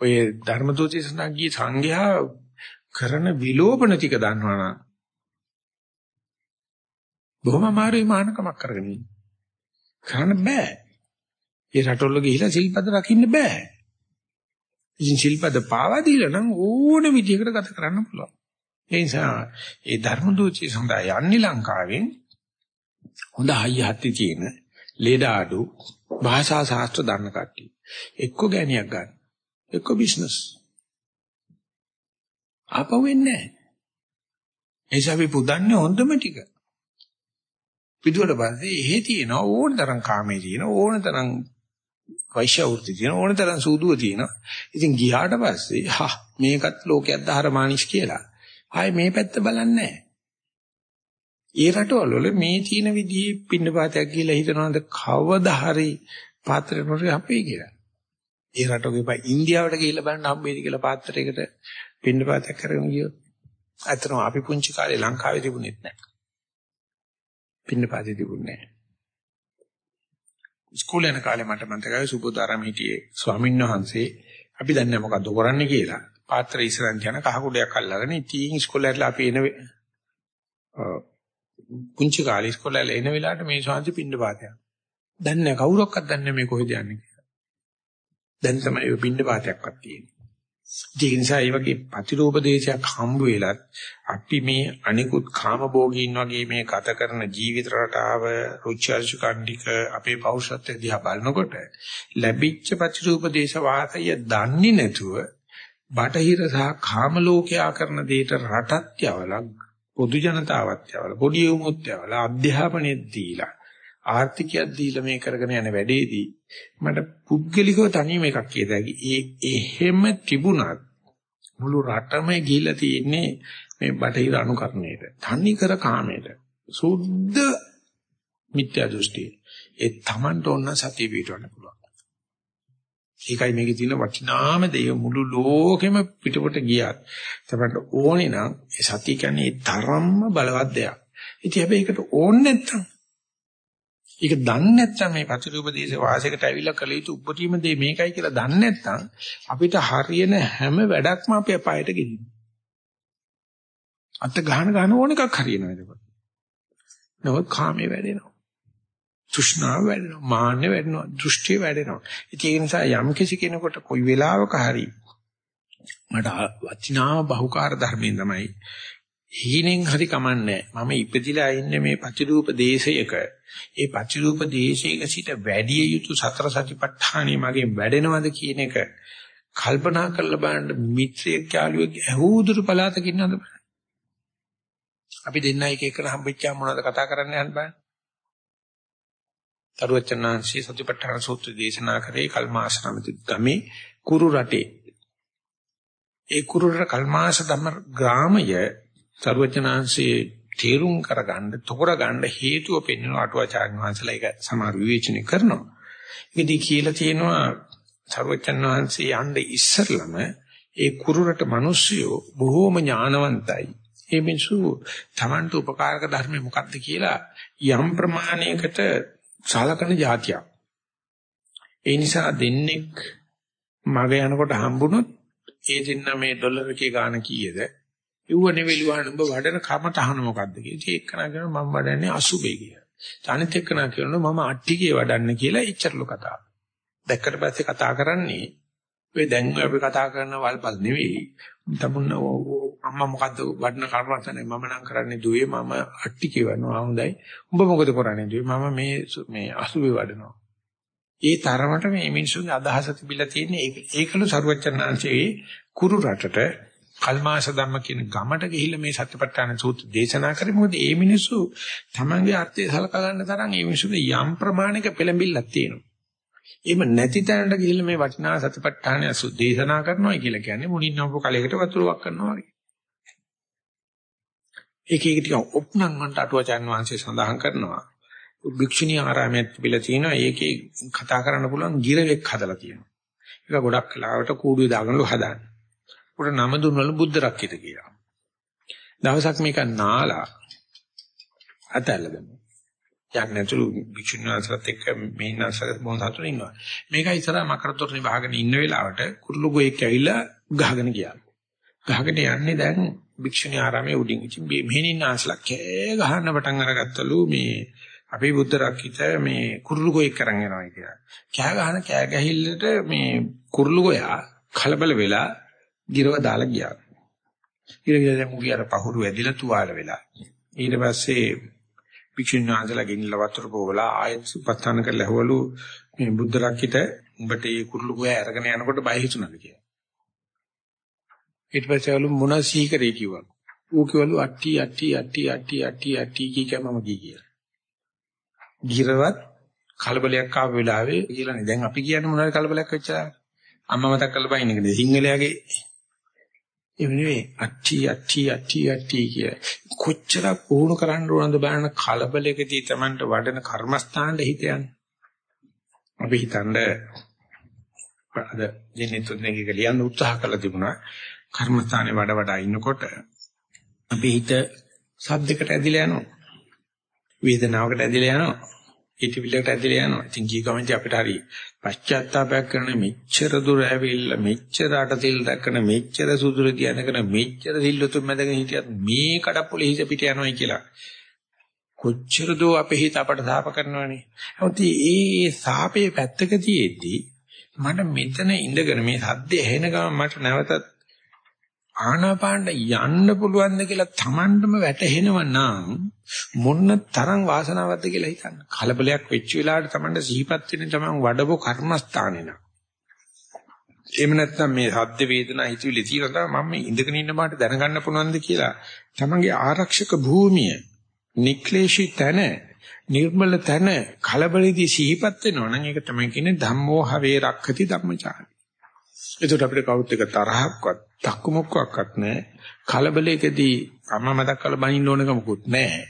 ඔය ධර්ම දූතී සඳහන් සංඝයා කරන විලෝපන ටික දන්නවනම් බොහොම අමාරුයි මහානකමක් කරගෙන ඉන්න. කරන්න බෑ. ඒ රටවල ගිහිලා සිල්පද රකින්න බෑ. ඉතින් සිල්පද පාවා දීලා නම් ඕන විදිහකට ගත කරන්න පුළුවන්. ඒ නිසා ඒ ධර්ම දූතී සඳහා යන්නේ ලංකාවෙන් හොඳ හයිය හත්ති තියෙන ලේඩ ආඩු භාෂා ශාස්ත්‍ර දන්න කට්ටිය. එක්ක ගෑණියක් ගන්න. එක්ක බිස්නස්. ආපහු වෙන්නේ නැහැ. එيشා අපි පුදන්නේ හොඳම ටික. පිටුවට පස්සේ එහෙ තියෙන ඕන තරම් කාමේ තියෙන ඕන තරම් වෛශ්‍ය වෘත්ති තියෙන ඕන තරම් සූදුව තියෙන. ඉතින් ගියාට පස්සේ හා මේකත් ලෝකයක් දහර මානිෂ් කියලා. ආයේ මේ පැත්ත බලන්නේ නැහැ. ඒ රටවල වල මේ තීන විදිහේ පින්නපාතයක් කියලා හිතනවාද කවදා හරි පාත්‍රයක් නොරේ අපේ කියලා. ඒ රටෝගේ බයි ඉන්දියාවට ගිහිල්ලා බලන්න හම්බෙයිද කියලා පාත්‍රයකට පින්නපාතයක් කරගෙන ගියොත්. ඇත්තටම අපි පුංචි කාලේ ලංකාවේ තිබුණෙත් නැහැ. පින්නපාතේ තිබුණේ නැහැ. ඉස්කෝලේ යන කාලේ මට මතකයි සුබෝධාරාම හිටියේ ස්වාමීන් වහන්සේ අපි දන්නේ මොකද්ද කරන්නේ කියලා. පාත්‍ර ඉස්සරන් යන කහ කුඩයක් අල්ලගෙන ඉතින් ඉස්කෝලේ ඇරලා අපි එන පුංචි කාලේ ඉස්කෝලේ එන වෙලාවට මේ ශාන්ති පින්න පාතයක්. දැන් නෑ කවුරක්වත් දන්නේ මේ කොහෙද යන්නේ කියලා. දැන් තමයි ඔය පින්න පාතයක්වත් තියෙන්නේ. ඒ නිසා මේ වගේ ප්‍රතිරූපදේශයක් හම්බ වෙලත් අපි මේ අනිකුත් කාමභෝගීන් වගේ මේ ගත කරන ජීවිත රටාව රුචර්ජ කණ්ඩික අපේ පෞරුෂත්වය දිහා බලනකොට ලැබිච්ච ප්‍රතිරූපදේශ වාසය දන්නේ නැතුව බටහිර සහ කාම ලෝකයා කරන දෙයට රටත් යවලක් පොදු ජනතාවත් යවලා පොඩි උමුත් යවලා අධ්‍යාපනයේ දීලා ආර්ථිකයක් දීලා මේ කරගෙන යන වැඩේදී මට පුද්ගලිකව තනියම එකක් කියද ඒ එහෙම තිබුණත් මුළු රටම ගිහිලා තියෙන්නේ මේ බටහිර අනුකරණයට. තනි කර කාමයට. සුද්ධ මිත්‍යා දෘෂ්ටිය. ඒ Tamanට ඕන සතිය පිටවන්න පුළුවන්. ඒකයි මේකේ තියෙන වටිනාම දේ මුළු ලෝකෙම පිටපොට ගියත් Tamanට ඕනේ නම් ඒ සතිය කියන්නේ තරම්ම බලවත් දෙයක්. ඉතින් හැබැයි ඒකට ඕනේ නැත්තම් ඒක දන්නේ නැත්නම් මේ පතිරූපදේශ වාසයකට ඇවිල්ලා කළ යුතු උපරිම දේ මේකයි කියලා දන්නේ නැත්නම් අපිට හරියන හැම වැඩක්ම අපි අපායට ගෙනියනවා. අත ගහන ගහන ඕන එකක් හරියනවා එතකොට. නමුත් කාමයේ වැඩෙනවා. තෘෂ්ණාව වැඩෙනවා, මාන්නය වැඩෙනවා, දෘෂ්ටිය වැඩෙනවා. ඉතින් ඒ නිසා යම් කිසි කෙනෙකුට කොයි වෙලාවක හරි මට වචිනාව බහුකාර්ය ධර්මයෙන් තමයි හීනෙන් හරි කමන්නේ මම ඉපදිලා ඉන්නේ මේ පතිරූප දේශයක ඒ පතිරූප දේශයක සිට වැඩි යුතු සතර සතිපට්ඨානෙ මගේ වැඩෙනවද කියන එක කල්පනා කරලා බලන්න මිත්‍රයෙක් යාළුවෙක් ඇහුදුරු පළාතක ඉන්නවද අපි දෙන්න එක එකන හම්බෙච්චා මොනවද කතා කරන්නේ අහන්න බලන්න. තරුවචනාංශී සතිපට්ඨාන සූත්‍ර දේශනා කරේ කල්මාශ්‍රමිත ගමේ කුරු රටේ. ඒ කුරු රට කල්මාශ ධම්ම ග්‍රාමය තරුවචනාංශී තේරුම් කරගන්න තොරගන්න හේතුව පෙන්වන අටුවාචාර්ය වහන්සේලා ඒක සමහර විවේචනය කරනවා. ඒකදී කියලා තියෙනවා තරුවචන් වහන්සේ යන්න ඉස්සරළම ඒ කුරු රට මිනිස්සුયો බොහෝම ඥානවන්තයි. ඒ මිනිස්සු Tamanට උපකාරක ධර්ම මොකක්ද කියලා යම් ප්‍රමාණයකට සලකන જાතියක්. ඒ නිසා දෙන්නෙක් මග යනකොට හම්බුනොත් ඒ දෙන්න මේ ඩොලර් එකේ ගාණ කීයද? ඉව නෙවෙලුවාන උඹ වඩන කමතහන මොකද්ද කියලා. ඉතින් එක්කනා කියනවා මම වඩන්නේ අසුබේ කියලා. අනිත් එක්කනා කියනවා මම අට්ටිකේ වඩන්නේ කියලා එච්චරලු කතාව. දැක්කට පස්සේ කතා කරන්නේ ඔය දැන් අපි කතා කරන වල්පල් නෙවෙයි. තමුන්න අම්මා මොකද්ද වඩන කර්මස්තනේ මම නම් කරන්නේ දුවේ මම අට්ටි කියවනවා හොඳයි. උඹ මොකද කරන්නේ දුවේ මම මේ මේ අසුබේ වඩනවා. ඒ තරමට මේ මිනිසුන්ගේ අදහස තිබිලා තියෙන්නේ ඒකලු සරුවචනාංශයේ කුරු රටට කල්මාස ධම්ම කියන ගමට ගිහිල්ලා මේ සත්‍යපට්ඨාන සූත්‍ර දේශනා කරේ මොකද මේ මිනිස්සු තමන්ගේ අර්ථය සලකා ගන්න තරම් මේ මිනිස්සුගේ යම් ප්‍රමාණික පෙළඹිල්ලක් තියෙනවා. එහෙම නැති තැනට ගිහිල්ලා මේ වටිනා සතිපට්ඨානය සුදේශනා කරනවා කියලා කියන්නේ මුණින් නම්පු කලයකට වතුරක් කරනවා වගේ. ඒක ඒක ටික ඔප්නම් වන්ට අටුවචන් වහන්සේ සඳහන් කරනවා. භික්ෂුණී ආරාමයේ තිබිලා තියෙනවා ඒකේ කතා කරන්න පුළුවන් ගිරවෙක් හදලා තියෙනවා. ඒක ගොඩක් කලාවට කූඩුවේ දාගෙනලු හදාන්න. උඩ නම දුන්නලු බුද්ධ රක්කිත කියලා. දවසක් මේක නාලා අතල්ලා දැම්මා. යන්නේ නැතුළු භික්ෂුන් වහන්සේලාත් එක්ක මේ නසලත් බොහොම සතුටින් ඉන්නවා. මේක ඉස්සරහා මකරතොරනේ වහගෙන ඉන්න වෙලාවට කුරුළු ගොයෙක් ඇවිල්ලා ගහගෙන ගියා. ගහගෙන යන්නේ දැන් භික්ෂුණී ආරාමයේ උඩින්. ඉතින් මේ මෙහෙණින් ආසලා කෑ ගහන්න පටන් අරගත්තලු මේ අපේ බුද්ධ රක්කිත මේ කුරුළු ගොයෙක් කරන් යනවා කියලා. කෑ ගහන කෑ ගැහිල්ලට මේ කුරුළු ගොයා කලබල වෙලා ගිරව දාලා ගියා. ඊට ගියා මුගිය අර පහුරු ඇදිලා තුවාල වෙලා. ඊට පස්සේ භික්ෂුන් වහන්සේලා ගෙනිලා වතුර පොවලා ආයෙත් උපස්ථාන කරලා ඇහවලු මේ බුද්ධ රක්කිට උඹට මේ කුරුළු ගෝයා අරගෙන යනකොට බය හිතුණාද කියලා. ඊට පස්සේ වලු මොන සීකරේ කිව්වා. ඌ කිව්වලු අට්ටි අට්ටි අට්ටි අට්ටි අට්ටි අට්ටි කීකමම ගිය කියලා. ගිරවත් කලබලයක් ආව වෙලාවේ කියලානේ දැන් අපි කියන්නේ මොනවද කලබලයක් වෙච්චා අම්මා මතක් කරලා බයින් එකද සිංහලයාගේ ඒ නෙවෙයි අට්ටි අට්ටි අට්ටි අට්ටි කිය. කොච්චර පුහුණු කරන්න ඕනද බලන්න කලබලයකදී Tamanට වඩන කර්මස්ථානට හිත යන්නේ. අපි හිතන්නේ අද දිනේ තුනේ ලියන්න උත්සාහ කළා තිබුණා. කර්මස්ථානේ වඩ වඩා ඉන්නකොට අපි හිත සද්දයකට ඇදිලා යනවා. වේදනාවකට ඇදිලා යනවා. හිතවිල්ලකට ඇදලා යනවා. ඉතින් කී ගමන්දී අපිට හරි පශ්චාත්තාවයක් කරන මෙච්චර දුර ඇවිල්ලා මෙච්චර අටතිල් දක්කන මෙච්චර සුදුරු කියනකන මෙච්චර සිල්ලුතුන් මැදගෙන හිටියත් මේ කඩප්පුලේ හිත පිට යනවායි කියලා. කොච්චර දෝ අපේ හිත අපට සාප කරනවනේ. නමුත් ඒ සාපේ පැත්තක තියේදී මට මෙතන ඉඳගෙන මේ සද්දේ ඇහෙන ගමන් මට නැවතත් ආනාපානට යන්න පුළුවන්ද කියලා Tamandම වැටහෙනව නම් මොන්න තරම් වාසනාවක්ද කියලා හිතන්න. කලබලයක් වෙච්ච වෙලාවට Tamanda සිහිපත් වෙන තමන් වඩපො කර්මස්ථානේ න ะ. එහෙම නැත්නම් මේ සද්ද වේදනා හිතවිලි තියෙනවා මම මේ ඉඳගෙන ඉන්න මාට දැනගන්න පුළුවන්ද කියලා තමන්ගේ ආරක්ෂක භූමිය නික්ලේශී තැන නිර්මල තන කලබලෙදී සිහිපත් වෙනවා නම් ඒක තමයි කියන්නේ ධම්මෝ හවේ රක්ඛති ධම්මචාරි. ඒකට අපිට කවුත් එක තරහක්වත්, තක්කමුක්කක්වත් නැහැ. කලබලයකදී අම්මා මතක් කරලා බනින්න ඕනකමකුත් නැහැ.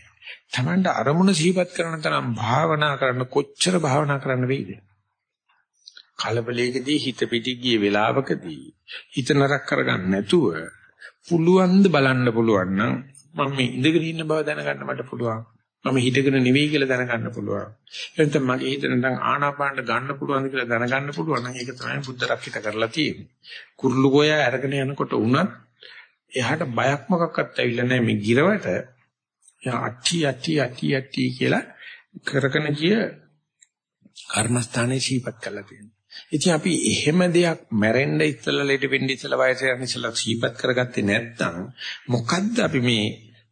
Tamanda අරමුණ සිහිපත් කරන තරම් භාවනා කරන්න කොච්චර භාවනා කරන්න වෙයිද? කලබලයකදී හිත පිටි ගිය වෙලාවකදී හිත නරක කරගන්න නැතුව පුළුවන් ද බලන්න පුළුවන් නම් මම මේ ඉඳගෙන ඉන්න බව දැනගන්න මට පුළුවන්. මම හිතගෙන නෙවෙයි කියලා දැනගන්න පුළුවන්. එතන මගේ හිත නැත්නම් ආනාපානට ගන්න පුළුවන් කියලා දැනගන්න පුළුවන් නම් ඒක තමයි බුද්ධ රක්කිත කරලා තියෙන්නේ. කුරුළු ගෝය අරගෙන යනකොට උනත් එහාට බයක් මොකක්වත් ඇවිල්ලා නැහැ මේ ගිරවට. යා අටි අටි අටි අටි කියලා කරගෙන ගිය කර්මස්ථානයේ සීපත් කරලා තියෙනවා. ඉතින් අපි එහෙම දෙයක් මැරෙන්න ඉස්සලා ලෙඩ වෙන්න ඉස්සලා වයස යන ඉස්සලා සීපත් කරගත්තේ නැත්නම් මොකද්ද අපි මේ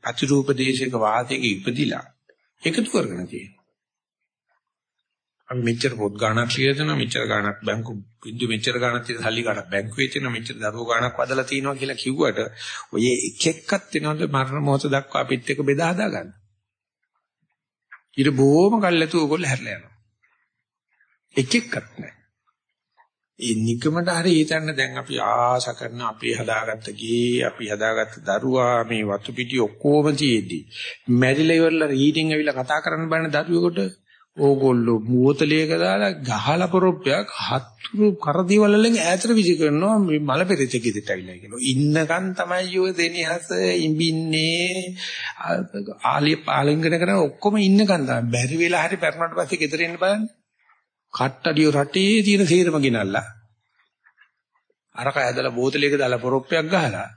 අතිරූප දේශයක වාතයක ඉපදිලා එකතු කරගෙන තියෙන්නේ. අපි මෙච්චර පොත් ගාණක් කියලා දෙනවා මෙච්චර ගාණක් බැංකු බින්දු මෙච්චර ගාණක් තියෙන සල්ලි ගාණක් බැංකුවේ තියෙන මෙච්චර දරුවෝ ගාණක් වදලා තියෙනවා කියලා කිව්වට ඔය එක එක්කත් වෙනවද මරණ මොහොත දක්වා අපිත් එක්ක බෙදා හදා ගන්න. ඊට බොහොම කල්ැතු ඔයගොල්ලෝ හැරලා යනවා. එක එක්කත් නැහැ. ඒ නිකමට හරි හිතන්න දැන් අපි ආස කරන අපි හදාගත්ත ගේ අපි හදාගත්ත දරුවා මේ වතු පිටි ඔක්කොම තියේදී මැරිලා ඉවරලා රීඩින් ඇවිල්ලා කතා කරන්න බෑන දරුවෙකුට ඕගොල්ලෝ මුවතලියක දාලා ගහලා පොරොප්පයක් හතුරු කරදිවල වලින් ඈතට විසි කරනවා මේ මල පෙරේත ගෙදරට ඇවිල්ලා කියනවා ඉන්නකන් තමයි ඔය දෙනිහස ඉඹින්නේ ආලිය පාලින්ගන කරන ඔක්කොම ඉන්නකන් තමයි. බැරි වෙලා හරි පෙරණට පස්සේ ගෙදර එන්න බලන්න. කට්ටඩිය රටේ තියෙන සේරම ගෙනල්ලා අරක ඇදලා බෝතලයක දාලා පොරොප්පයක් ගහලා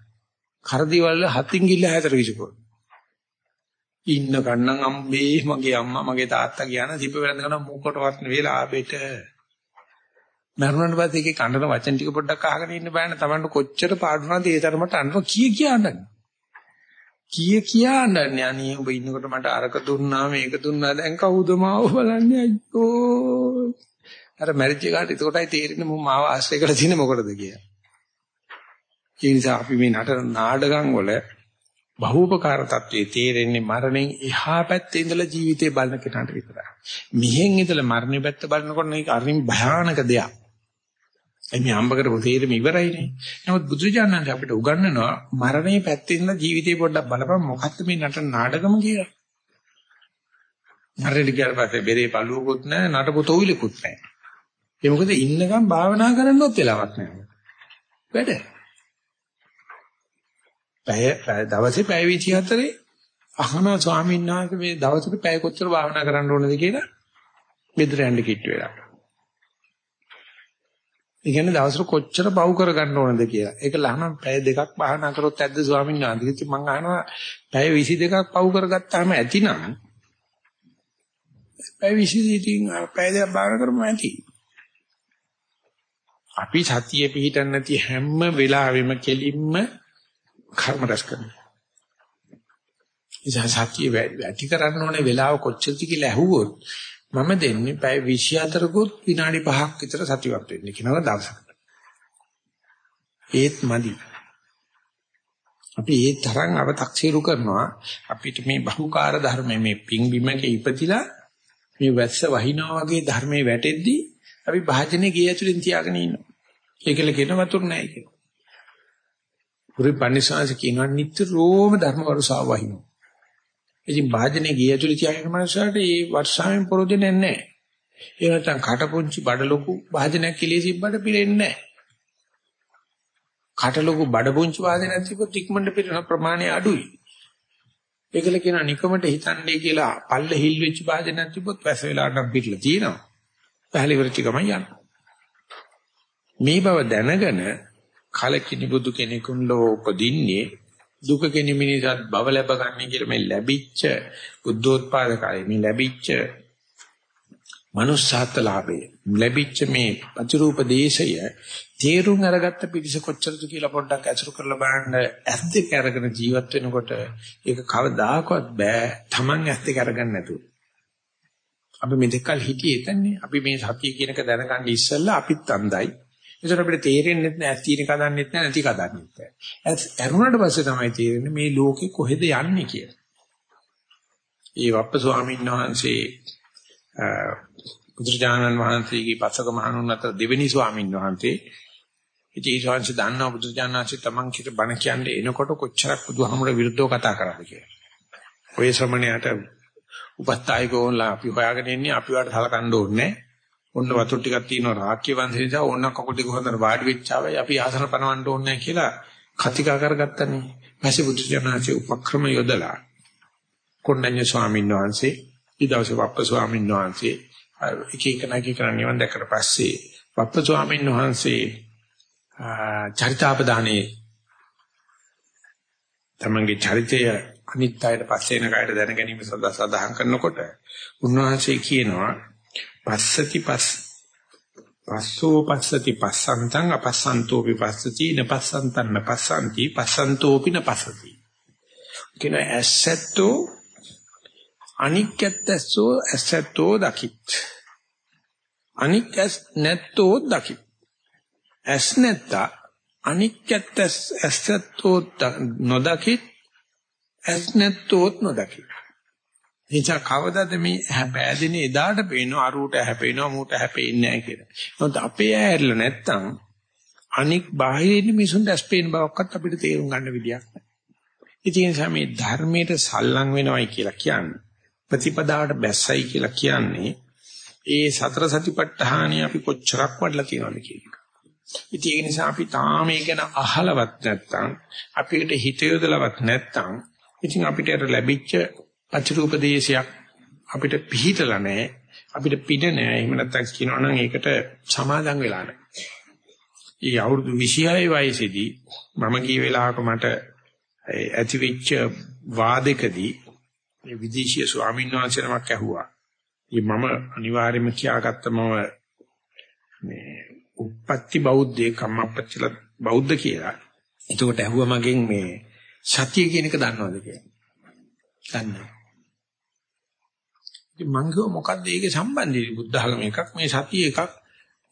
කරදිවල හතින් ගිල්ල හැතර විසිකෝ ඉන්න කන්නම් අම්බේ මගේ අම්මා මගේ තාත්තා කියන සිප වෙලඳ කරන මොකටවත් නෙවෙයි ලාභෙට. මරුණාට පස්සේ ඒකේ කන්නන වචන ටික පොඩ්ඩක් අහගෙන ඉන්න බෑනේ. Tamanට කොච්චර පාඩුනාද ඒ තරමට අඬන කී කිය අඬන්නේ කී කියා අඬන්නේ අනේ ඔබ ඉන්නකොට මට අරක දුන්නා මේක දුන්නා. දැන් කවුද මාව බලන්නේ? අයියෝ. අර මැරිජ් එකට එතකොටයි තේරෙන්නේ මම මාව ආශ්‍රය කරලා තියෙන්නේ මොකටද කියලා. ඒ නිසා අපි මේ නටන නාඩගම් වල බහූපකාර තත්වයේ තේරෙන්නේ මරණයෙන් එහා පැත්තේ ඉඳලා ජීවිතේ බලන කෙනාට විතරයි. මිහෙන් ඉඳලා මරණය පැත්ත බලනකොට මේක අරින් භයානක දෙයක්. එමේ අම්බ කරපු තේරෙම ඉවරයිනේ. නමුත් බුදුජානක අපිට උගන්වනවා මරණය පැත්තේ ඉඳලා ජීවිතේ පොඩ්ඩක් බලපන් මොකක්ද මේ නටන නාටකම කියලා. මරණය ගියාට පස්සේ බෙරේ පළුවකුත් නැහැ නටපු තොවිලකුත් නැහැ. ඒ මොකද ඉන්නකම් භාවනා කරන්නවත් වෙලාවක් නැහැ. වැඩ. පැය දවසේ පැය 24 අහන ස්වාමීන් වහන්සේ මේ දවසට පැය කොච්චර භාවනා කරන්න ඕනද කියලා මෙතන යන්න කිට්ටු වෙලා. ඒ කියන්නේ දවසට කොච්චර පව් කරගන්න ඕනද කියලා. ඒක ලහනම් පැය දෙකක් භාවනා කරොත් ඇද්ද ස්වාමීන් වහන්සේ? ඉතින් මම අහනවා පැය 22ක් පව් කරගත්තාම ඇතිනම් පැය 22 ඉතින් පැය දෙකක් භාවනා කරමු ඇති. අපි සතිය පිහිටන්නේ නැති හැම වෙලාවෙම කෙලින්ම කර්ම රැස් කරනවා. ඉතින් සතිය වැඩි කරන්න ඕනේ වෙලාව කොච්චරද කියලා ඇහුවොත් මම දෙන්නේ පැය 24කුත් විනාඩි 5ක් විතර සතියක් වෙන්න කියනවා දවසකට. ඒත් මදි. අපි ඒ තරම් අව탁සීරු කරනවා අපිට මේ බහුකාර ධර්මයේ මේ පිංබිමක ඉපදිලා මේ වැස්ස වහිනා වගේ ධර්මයේ වැටෙද්දී අපි භාජනයේ ගේ ඇතුලෙන් තියාගෙන ඉන්නවා. ඒකල කියන වතුර නැහැ කියලා. පුරි පන්සිවාංශ කියනවා නිතරම ධර්ම වර්ෂාව වහිනවා. ඉතින් වාජනේ ගිය ඇතුළේ තියාගෙන මනසට මේ වර්ෂාවෙන් පොරොදෙන්නේ නැහැ. ඒ නැත්තම් කටපොංචි බඩ ලොකු වාජනයක් කිලිය සිබ්බට පිරෙන්නේ නැහැ. කට ලොකු බඩ පුංචි වාජනයක් තිබ්බොත් ඉක්මනට පිරෙන ප්‍රමාණය අඩුයි. ඒකල කියන නිකමට හිතන්නේ කියලා පල්ල හිල් වෙච්ච වාජනයක් තිබ්බොත් වැස වෙලාට නම් පිටලා තියෙනවා. පහලි වරචි ගමන් යනවා. මේ බව දැනගෙන කලකිනි බුදු කෙනෙකුන් ලෝ උපදින්නේ දුක කෙනෙමිනිසත් බව ලැබ ගන්න කියලා මේ ලැබිච්ච බුද්ධෝත්පාද කාලේ මේ ලැබිච්ච manussාත් ලාභය ලැබිච්ච මේ ප්‍රතිරූප දේශය තේරුම් අරගත්ත පිරිස කොච්චරද කියලා පොඩ්ඩක් අසුරු කරලා බලන්න ඇස් දෙක අරගෙන ජීවත් වෙනකොට ඒක කවදාකවත් බෑ. Taman ඇස් දෙක අරගන්න නැතුව. අපි මේ දෙකල් හිටියේ එතනනේ. අපි මේ සතිය කියනක දැනගන්න ඉස්සෙල්ලා අපිත් අන්දයි. ඒසර අපිට තේරෙන්නේ නැහැ තියෙන කදන්නෙත් නැහැ නැති කදන්නෙත් නැහැ. ඇරුණාට පස්සේ තමයි තේරෙන්නේ මේ ලෝකේ කොහෙද යන්නේ කියලා. ඒ වප්ප ස්වාමීන් වහන්සේ බුදුරජාණන් වහන්සේගේ පසක මහණුන් අතර දෙවෙනි ස්වාමීන් වහන්සේ ඉතින් ඒ ශාංශ දන්නා බුදුරජාණන් වහන්සේ තමන් කිට බණ කියන්නේ එනකොට කොච්චරක් බුදුහාමුදුර විරුද්ධව කතා කරාද කියලා. ඔය ශ්‍රමණයාට උපස්ථායකෝන්ලා අපි හොයාගෙන ඉන්නේ අපි වට සලකන්න ඕනේ. ඔන්න වතුර ටිකක් තියෙනවා රාක්‍ය වංශේ නිසා ඕන්න කකුල් දෙක හොඳට වාඩි වෙච්චාවයි අපි ආසන පනවන්න ඕනේ කියලා කතිකා කරගත්තනේ. පස්සේ බුදුරජාණන් වහන්සේ උපක්‍රම යොදලා කොණ්ඩඤ්ඤ ස්වාමීන් වහන්සේ ඊදවසේ වප්ප ස්වාමීන් වහන්සේ එක එක නැගී කරන් නිවන් දැක්කට පස්සේ වප්ප ස්වාමීන් වහන්සේ චරිතාපදානේ තමන්ගේ චරිතය අනිත් අයට පස්සේ එන කයට දැන ගැනීම සඳහා සදාහන් කරනකොට උන්වහන්සේ කියනවා පස්සති පස් පස්සෝ පස්සති පස්සන්තං අපස්සන්තෝ විපස්සති නපස්සන්තං නපස්සන්ති පස්සන්තෝපි නපස්සති කියන ඇසැත්තෝ අනික්කත්තසෝ ඇසැත්තෝ දකිත්. අනික්කස් නැත්තෝ දකිත්. ඇස් නැත්තා අනික්කත් ඇස්සත්තෝ නොදකිත් ඇස් නැත්තෝත් නොදකිත්. එනිසා කවදාද මේ හැපෑදෙන එදාට පේනවා අරුවට හැපෙනවා මූට හැපෙන්නේ නැහැ කියලා. නමුත් අපේ ඇහැරලා නැත්තම් අනික් බාහිරින් මිසුන් දැස් පේන බවක්වත් අපිට තේරුම් ගන්න විදියක් නැහැ. ඉතින් ඒ මේ ධර්මයට සල්ලං වෙනවයි කියලා කියන්නේ ප්‍රතිපදාවට බැස්සයි කියලා කියන්නේ ඒ සතර සතිපට්ඨානිය අපි කොච්චරක් වඩලා තියෙනවද කියන එක. ඉතින් ඒ නිසා අපි තාම ඒක ගැන අහලවත් නැත්තම් අපිට හිත යොදලවත් නැත්තම් ඉතින් අපිට ලැබිච්ච අචරූපදේශයක් අපිට පිහිටලා නැහැ අපිට පිට නැහැ එහෙම නැත්නම් කියනවා නම් ඒකට සමාදම් වෙලා නැහැ. ඊ අවුරුදු 26 වයසේදී මම කී වෙලාවක මට ඇතිවෙච්ච වාදකදී මේ විදේශීය ස්වාමීන් වහන්සේ නමක් ඇහුවා. ඉතින් මම අනිවාර්යයෙන්ම කියාගත්ත මම මේ උප්පත්ති බෞද්ධයේ කම්මප්පච්චල බෞද්ධ කියලා. එතකොට ඇහුවා මගෙන් මේ සතිය කියන එක දන්නවද කියලා. දන්නේ. ඉතින් මං කිව්වා මොකද්ද ඒකේ සම්බන්ධය? බුද්ධ ආගම එකක් මේ සතිය එකක්.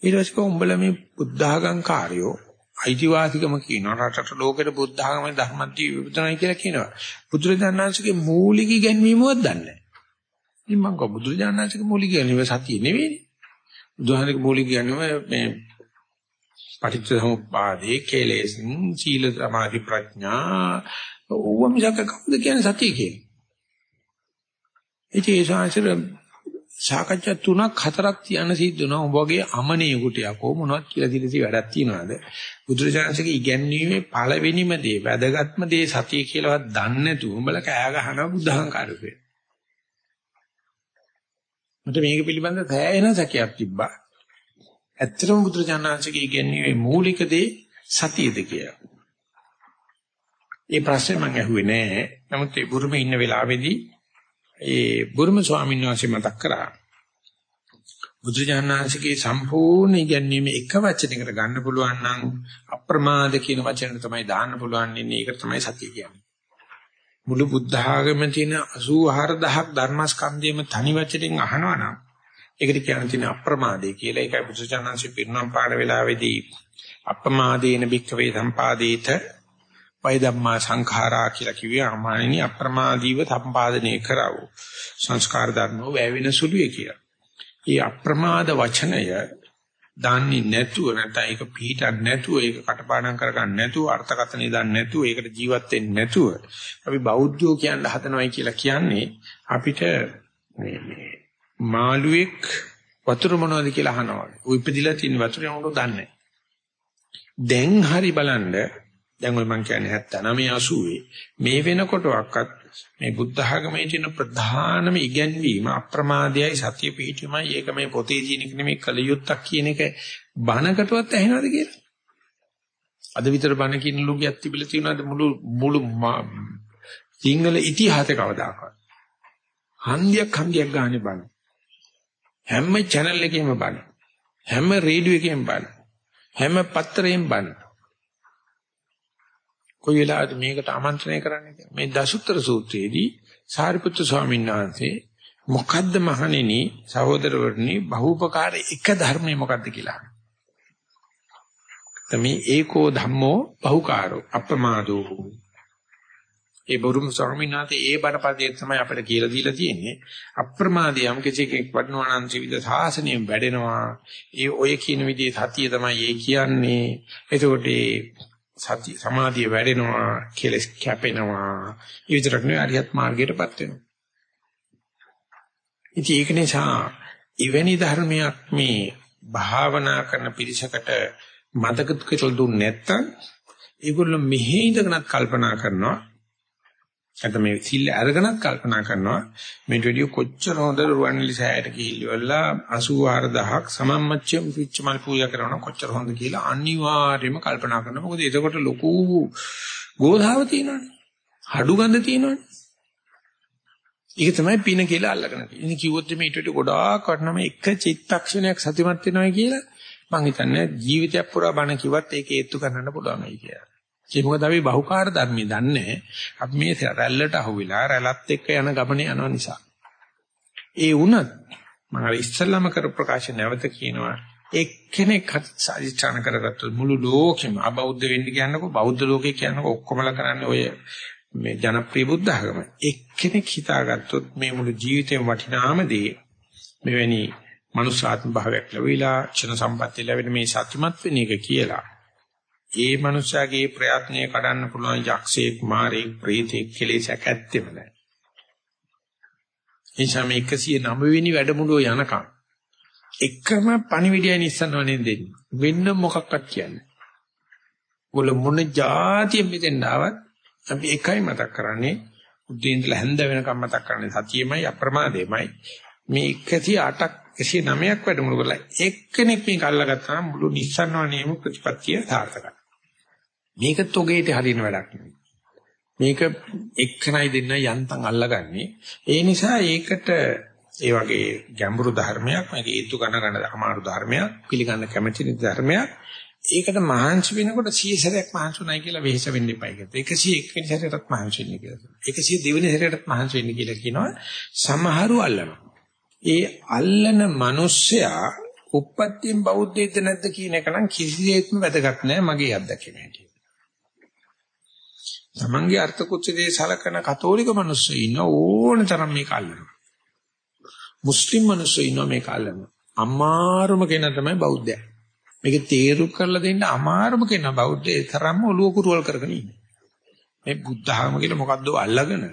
ඊට පස්සේ කොහොඹලා මේ බුද්ධ ආගම් කාර්යෝ අයිතිවාසිකම කියනවා රටට ලෝකෙට බුද්ධ ආගමේ ධර්මන්ති විපතනයි කියලා කියනවා. බුදුරජාණන්සේගේ මූලික ඉගැන්වීමවත් දන්නේ නැහැ. ඉතින් මං කිව්වා බුදුරජාණන්සේගේ මූලික ඉගැන්වීම සතිය නෙවෙයි. බුදුහාමගේ මූලික ඉගැන්වීම මේ පටිච්ච සමුප්පාදේ කේලේසින් සීල සමාධි ප්‍රඥා ඕවා මිසක කවුද කියන්නේ සතිය කියන්නේ. ඉතින් ඒ ශාස්ත්‍ර සාකච්ඡා තුනක් හතරක් තියන්න සිද්ධ වෙනවා. උඹ වගේ අමනියෙකුට යකෝ මොනවද කියලා දිලිසි වැඩක් තියනවාද? බුදුරජාණන්සේගේ ඉගැන්වීමේ පළවෙනිම දේ වැදගත්ම දේ සතිය කියලාවත් දන්නේ නැතුව උඹලා කෑ ගහනවා බුද්ධහංකාරකේ. මට මේක පිළිබඳ සෑහෙන සැකයක් තිබ්බා. ඇත්තටම බුදුරජාණන්සේගේ ඉගැන්වීමේ මූලික දේ සතියද කියලා. ඒ ප්‍රශ්නේ මම අහුවේ නෑ. නමුත් ඒ බුරුමේ ඉන්න වෙලාවේදී ඒ බුරුම ස්වාමීන් වහන්සේ මතක් කරා. බුදුජානනාංශිකේ සම්පූර්ණ ඉගැන්වීම එක වචනයකට ගන්න පුළුවන් නම් අප්‍රමාද කියන වචන තමයි දාන්න පුළුවන් ඉන්නේ. ඒක තමයි සතිය කියන්නේ. මුළු බුද්ධ ආගමේ තියෙන 84000ක් ධර්මස්කන්ධයම තනි වචනෙන් අහනවා නම් ඒකට කියන තියෙන අප්‍රමාදේ කියලා. ඒකයි බුදුජානනාංශි පිරිනම් පාඩ වෙලාවේදී අප්‍රමාදේන භික්ඛවේ සම්පාදේත වය ධම්මා සංඛාරා කියලා කිව්වේ අමානිනී අප්‍රමාදීව සම්පාදනය කරව සංස්කාර ධර්මෝ වැවෙන සුළුයි කියලා. මේ අප්‍රමාද වචනය දන්නේ නැතුව නැත්නම් ඒක පිළිටක් නැතුව ඒක කටපාඩම් කරගන්න නැතුව අර්ථකථනය දන්නේ නැතුව ඒකට ජීවත් වෙන්නේ නැතුව අපි බෞද්ධයෝ කියන්න හදනවයි කියලා කියන්නේ අපිට මේ මේ මාළුවෙක් වතුර මොනවද කියලා අහනවා. උ ඉපදිලා තියෙන වතුර යනකොට දන්නේ දැන් හරි බලන්න දැන් ඔය මං කියන්නේ 79 80 මේ වෙනකොටවත් මේ බුද්ධ ආගමේ තියෙන ප්‍රධානම ඉගැන්වීම අප්‍රමාදයයි සතිය පිහිටීමයි ඒක මේ පොතේ තියෙන එක නෙමෙයි කලියුත්තක් කියන එක බණකටවත් ඇහෙනවද කියලා? අද විතර බණ කියන ලුගියක් තිබිලා තියෙනවද? මුළු මුළු සිංහල ඉතිහාසෙ කවදාකවත්? හන්දියක් හන්දියක් ගානේ බණ. හැම channel එකේම බණ. හැම රේඩියෝ එකේම බණ. හැම පත්තරේම බණ. කොයි වෙලාවද මේකට ආමන්ත්‍රණය කරන්නේ කියලා. මේ දසුත්තර සූත්‍රයේදී සාරිපුත්‍ර ස්වාමීන් වහන්සේ මොකද්ද මහණෙනි සහෝදරවරුනි බහූපකාර එක ධර්මයේ මොකද්ද කියලා. තමි ඒකෝ ධම්මෝ බහුකාරෝ අප්‍රමාදෝ. ඒ බුරුම ස්වාමීන් වහන්සේ ඒ බණපදයේ තමයි අපිට කියලා දීලා තියෙන්නේ. අප්‍රමාදී යම් කිසි කෙනෙක් වඩනවා නම් ත්‍රිවිධ සාසනයෙන් වැඩෙනවා. ඒ ඔය කියන විදිහේ සතිය තමයි ඒ කියන්නේ. එතකොට සති සමාධිය වැඩෙනවා, කෙලස් කැපෙනවා. ඒ විතරක් නෙවෙයි අරියත් මාර්ගයටපත් වෙනවා. ඉතින් ඒක නිසා එවැනි ධර්මයක් මේ භාවනා කරන පිරිසකට මතක කියලා දුන්නේ නැත්නම් ඒගොල්ලෝ මෙහි ඉඳගෙනත් කල්පනා කරනවා නැත්නම් මේ සිල් අරගෙනත් කල්පනා කරනවා මේ ඩියෝ කොච්චර හොඳ රුවන්වැලි සෑයට ගිහිල්ලා 84000ක් සමම්මච්චම් පිච්චමල් පූජා කරනවා කොච්චර හොඳ කියලා අනිවාර්යයෙන්ම කල්පනා කරනවා මොකද එතකොට ලොකු ගෝධාව තියෙනවනේ හඩු ගඳ තියෙනවනේ ඒක තමයි පින කියලා අල්ලගෙන තියෙන්නේ. ඉතින් කිව්වොත් මේ ඊට වඩා ගොඩාක් වටනම එක චිත්තක්ෂණයක් සතිමත් වෙනවා කියලා මං හිතන්නේ ජීවිතයක් පුරා බණ කිව්වත් ඒක ඒත්තු කරන්න පුළුවන්යි කියලා. ඒ මොකද අපි බහුකාර්ය ධර්මයේ දන්නේ අපි මේ රැල්ලට අහුවිලා රැළත් එක්ක යන ගමනේ යන නිසා. ඒ වුණත් මම අර ඉස්සල්ලාම කර ප්‍රකාශ නැවත කියනවා එක්කෙනෙක් සාධිෂ්ඨාන කරගත්තොත් මුළු ලෝකෙම අබෞද්ධ වෙන්න කියනකො බෞද්ධ ලෝකේ කියනකො ඔක්කොමලා කරන්නේ ඔය මේ ජනප්‍රිය බුද්ධ ආගම එක්කෙනෙක් හිතාගත්තොත් මේ මුළු ජීවිතේම වටිනාම දේ මෙවැනි මනුෂ්‍යාත්ම භාවයක් ලැබිලා ක්ෂණ සම්පත්තිය ලැබෙන මේ සත්‍යමත් වෙන එක කියලා ඒ මනුෂ්‍යයාගේ ප්‍රයත්නය කඩන්න පුළුවන් යක්ෂයෙක් මාරේ ප්‍රේතෙක් කෙලෙසක් ඇත්තෙම නැහැ. එනිසා මේ 109 වෙනි වැඩමුළුව යනකම් එකම පණිවිඩයයි නිස්සනවනේ දෙන්නේ. වෙන්න මොකක්වත් කියන්නේ. ඔල මොන જાතිය මෙතෙන් ආවත් අපි එකයි මතක් කරන්නේ උදේ ඉඳලා හැන්ද වෙනකම් මතක් කරන්නේ සතියෙමයි අප්‍රමාදෙමයි. මේ 108ක් 109ක් වැඩමුළු කරලා එක්කෙනෙක් මේක අල්ලගත්තා නම් මුළු නිස්සනවනේම ප්‍රතිපත්තිය සාර්ථකයි. මේක තොගේට හරින වැඩක් නෙවෙයි. මේක එක්කනයි දෙන්න යන්තම් අල්ලගන්නේ. ඒ නිසා ඒකට ඒ වගේ ගැඹුරු ධර්මයක් මේක හේතු ගන්න ගන්න අමාරු ධර්මයක් පිළිගන්න කැමැති ධර්මයක් ඒකට මහන්සි වෙනකොට 100 සැරයක් මහන්සි උනායි කියලා වෙහෙස වෙන්න එපා කියත. 101 වෙනි සැරයටත් මහන්සි වෙන්න කියලා. 102 වෙනි සැරයටත් මහන්සි වෙන්න කියලා කියනවා. සමහරු අල්ලනවා. ඒ අල්ලන මිනිස්සයා උප්පත්තියෙන් බෞද්ධයද නැද්ද කියන එක නම් කිසිසේත්ම වැදගත් නෑ මගේ අත්දැකීම හැටියට. තමන්ගේ අර්ථ කුච්චේ සලකන කතෝලික මිනිස්සු ඉන්න ඕන තරම් මේක අල්ලනවා. මුස්ලිම් මිනිස්සු ඉන්න මේක අල්ලනවා. අමාරුම කෙනා තමයි බෞද්ධයා. මේක තේරු කරලා දෙන්න අමාරුම කෙනා බෞද්ධය තරම්ම ඔලුව කුරුවල් කරගෙන ඉන්නේ. මේ බුද්ධ ධර්ම කියලා මොකද්ද අල්ලගෙන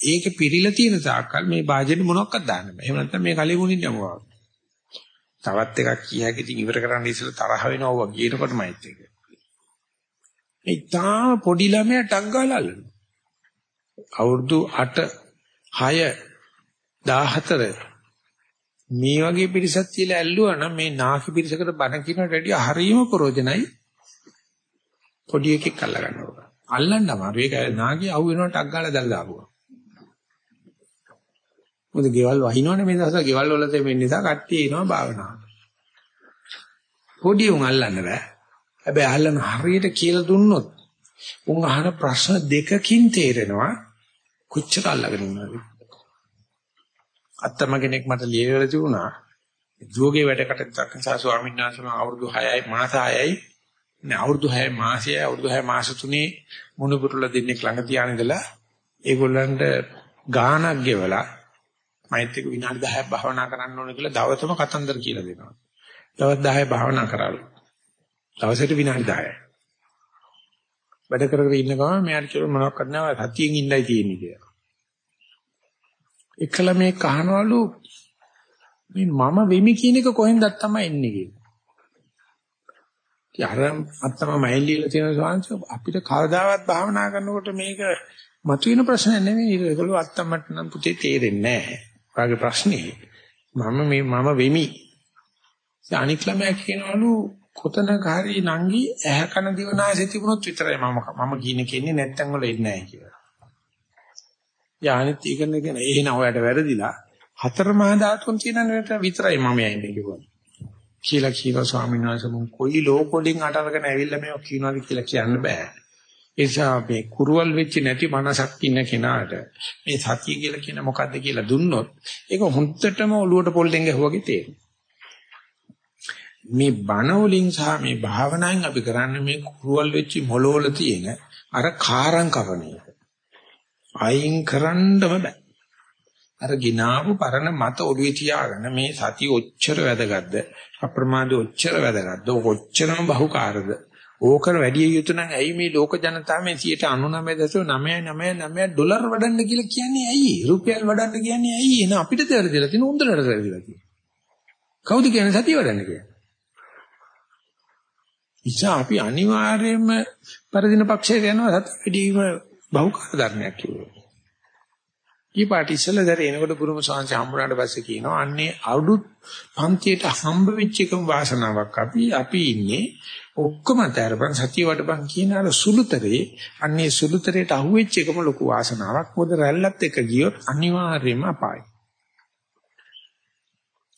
ඒක පිරීලා තියෙන තාක්කල් මේ වාජෙට මොනවක්වත් දාන්න බෑ. එහෙම නැත්නම් මේ කලිය මුලින් යමුවා. තවත් එකක් කියහක ඉතින් ඉවර කරන්න ඉස්සෙල්ලා තරහ වෙනවා වගේ කියනකොටමයිත් ඒක. ඒ තාම පොඩි ළමයා ටක් ගාලා අල්ලනවා. අවුරුදු 8 6 14 මේ වගේ පිරිසක් කියලා ඇල්ලුවා නම් මේ නාකි පිරිසකට බණ කියනට වැඩිය හරීම ප්‍රෝජනයි පොඩි එකෙක් අල්ල ගන්නවා. අල්ලන්න අමාරු. ඒක නාකි අවු වෙනවට ටක් ගාලා දැල් දාපුවා. මොකද ගෙවල් වහිනවනේ මේ දවස්වල ගෙවල් වල තෙමෙන්න නිසා කට්ටිය එනවා භාවනාවට. පොඩි උන් අල්ලන්න බෑ. හැබැයි අහලන හරියට කියලා දුන්නොත් උන් අහන ප්‍රශ්න දෙකකින් තේරෙනවා කොච්චර අල්ලගෙන ඉන්නවද අත්තම කෙනෙක් මට ලියවිලා තිබුණා දුවගේ වැඩ කටයුත්තක් නිසා ස්වාමීන් වහන්සේ අවුරුදු 6යි මාස 6යි නේ අවුරුදු 6 මාසයයි අවුරුදු 6 මාස තුනේ මුණුබුරුල දෙන්නෙක් ළඟ තියාන ඉඳලා ඒගොල්ලන්ට ගානක් ගෙවලා මෛත් එක්ක විනාඩි 10ක් භාවනා කරන්න ඕන කියලා දවසම කතන්දර කියලා දෙනවා. දවස් 10 භාවනා කරාලු. දවසට විනාඩි 10යි. වැඩ කර කර ඉන්න ගමන් මෙයාට කියලා මොනවක් කරන්නව සතියෙන් ඉන්නයි තියෙන්නේ කියලා. එකල මේ කහනවලු මේ මම වෙමි කියන එක කොහෙන්ද තමයි එන්නේ කියලා. අර අත්තම මයිලිලා තියෙන සාංශ අපිට කවදාවත් භාවනා කරනකොට මේක මතුවෙන ප්‍රශ්නයක් නෙමෙයි. ඒගොල්ලෝ අත්තමට නම් පුතේ තේරෙන්නේ නැහැ. ඔයාගේ ප්‍රශ්නේ මම මේ මම වෙමි. අනික් ළමයා කියනවලු කොතනක හරි නංගි ඇහ කන දිවනාසෙ තිබුණොත් විතරයි මම මම කියන කෙන්නේ නැත්තම් වල ඉන්නේ නැහැ කියලා. යානිත් ඉගෙන කියන එහෙනම් ඔයාලට වැරදිලා හතර මහා ධාතුන් තියෙනවට විතරයි මම යන්නේ කිව්වා. කියලා කීවා ස්වාමීන් වහන්සේ මම කොයි ලෝකෝලින් අටවගෙන ඇවිල්ලා මේක කියනවාද කියලා කියන්න බෑ. ඒ නිසා මේ කුරුවල් වෙච්ච නැති මනසක් ඉන්න කෙනාට මේ සතිය කියලා කියන මොකද්ද කියලා දුන්නොත් ඒක හොන්දටම ඔලුවට පොල්ලෙන් ගැහුවාගේ තේරෙනවා. මේ බණ වලින් සහ මේ භාවනාවෙන් අපි කරන්නේ මේ කුරුවල් වෙච්ච මොළවල තියෙන අර කාරං කරණය. අයින් කරන්නම බෑ. අර ගිනාවු පරණ මත ඔළුවේ තියාගෙන මේ සතිය ඔච්චර වැදගත්ද අප්‍රමාද ඔච්චර වැදගත්ද ඔච්චරම බහුකාරද ඕකර වැඩි යුතු නම් ඇයි මේ ලෝක ජනතාව මේ 99.999 ඩොලර් වඩන්න කියලා කියන්නේ ඇයි? රුපියල් වඩන්න කියන්නේ ඇයි? එන අපිට තේරෙලා තියෙන උන්දලට තේරෙලා තියෙන්නේ කවුද කියන්නේ සතිය වඩන්න කියන්නේ ඉතින් අපි අනිවාර්යයෙන්ම පරදින පක්ෂයට යනවා සතිය වැඩිම බහුකාර ධර්මයක් කියනවා ඊපාට ඉස්සෙල්ලා දැර එනකොට පුරුම සාංශ හම්බුනාට පස්සේ කියනවා අන්නේ අඩු පන්තියට හම්බ වෙච්ච එකම වාසනාවක් අපි අපි ඉන්නේ ඔක්කොම අතරපන් සතිය වඩපන් කියන අර සුළුතරේ අන්නේ සුළුතරේට අහුවෙච්ච එකම ලොකු වාසනාවක්. මොකද රැල්ලත් එක ගියොත් අනිවාර්යයෙන්ම අපායි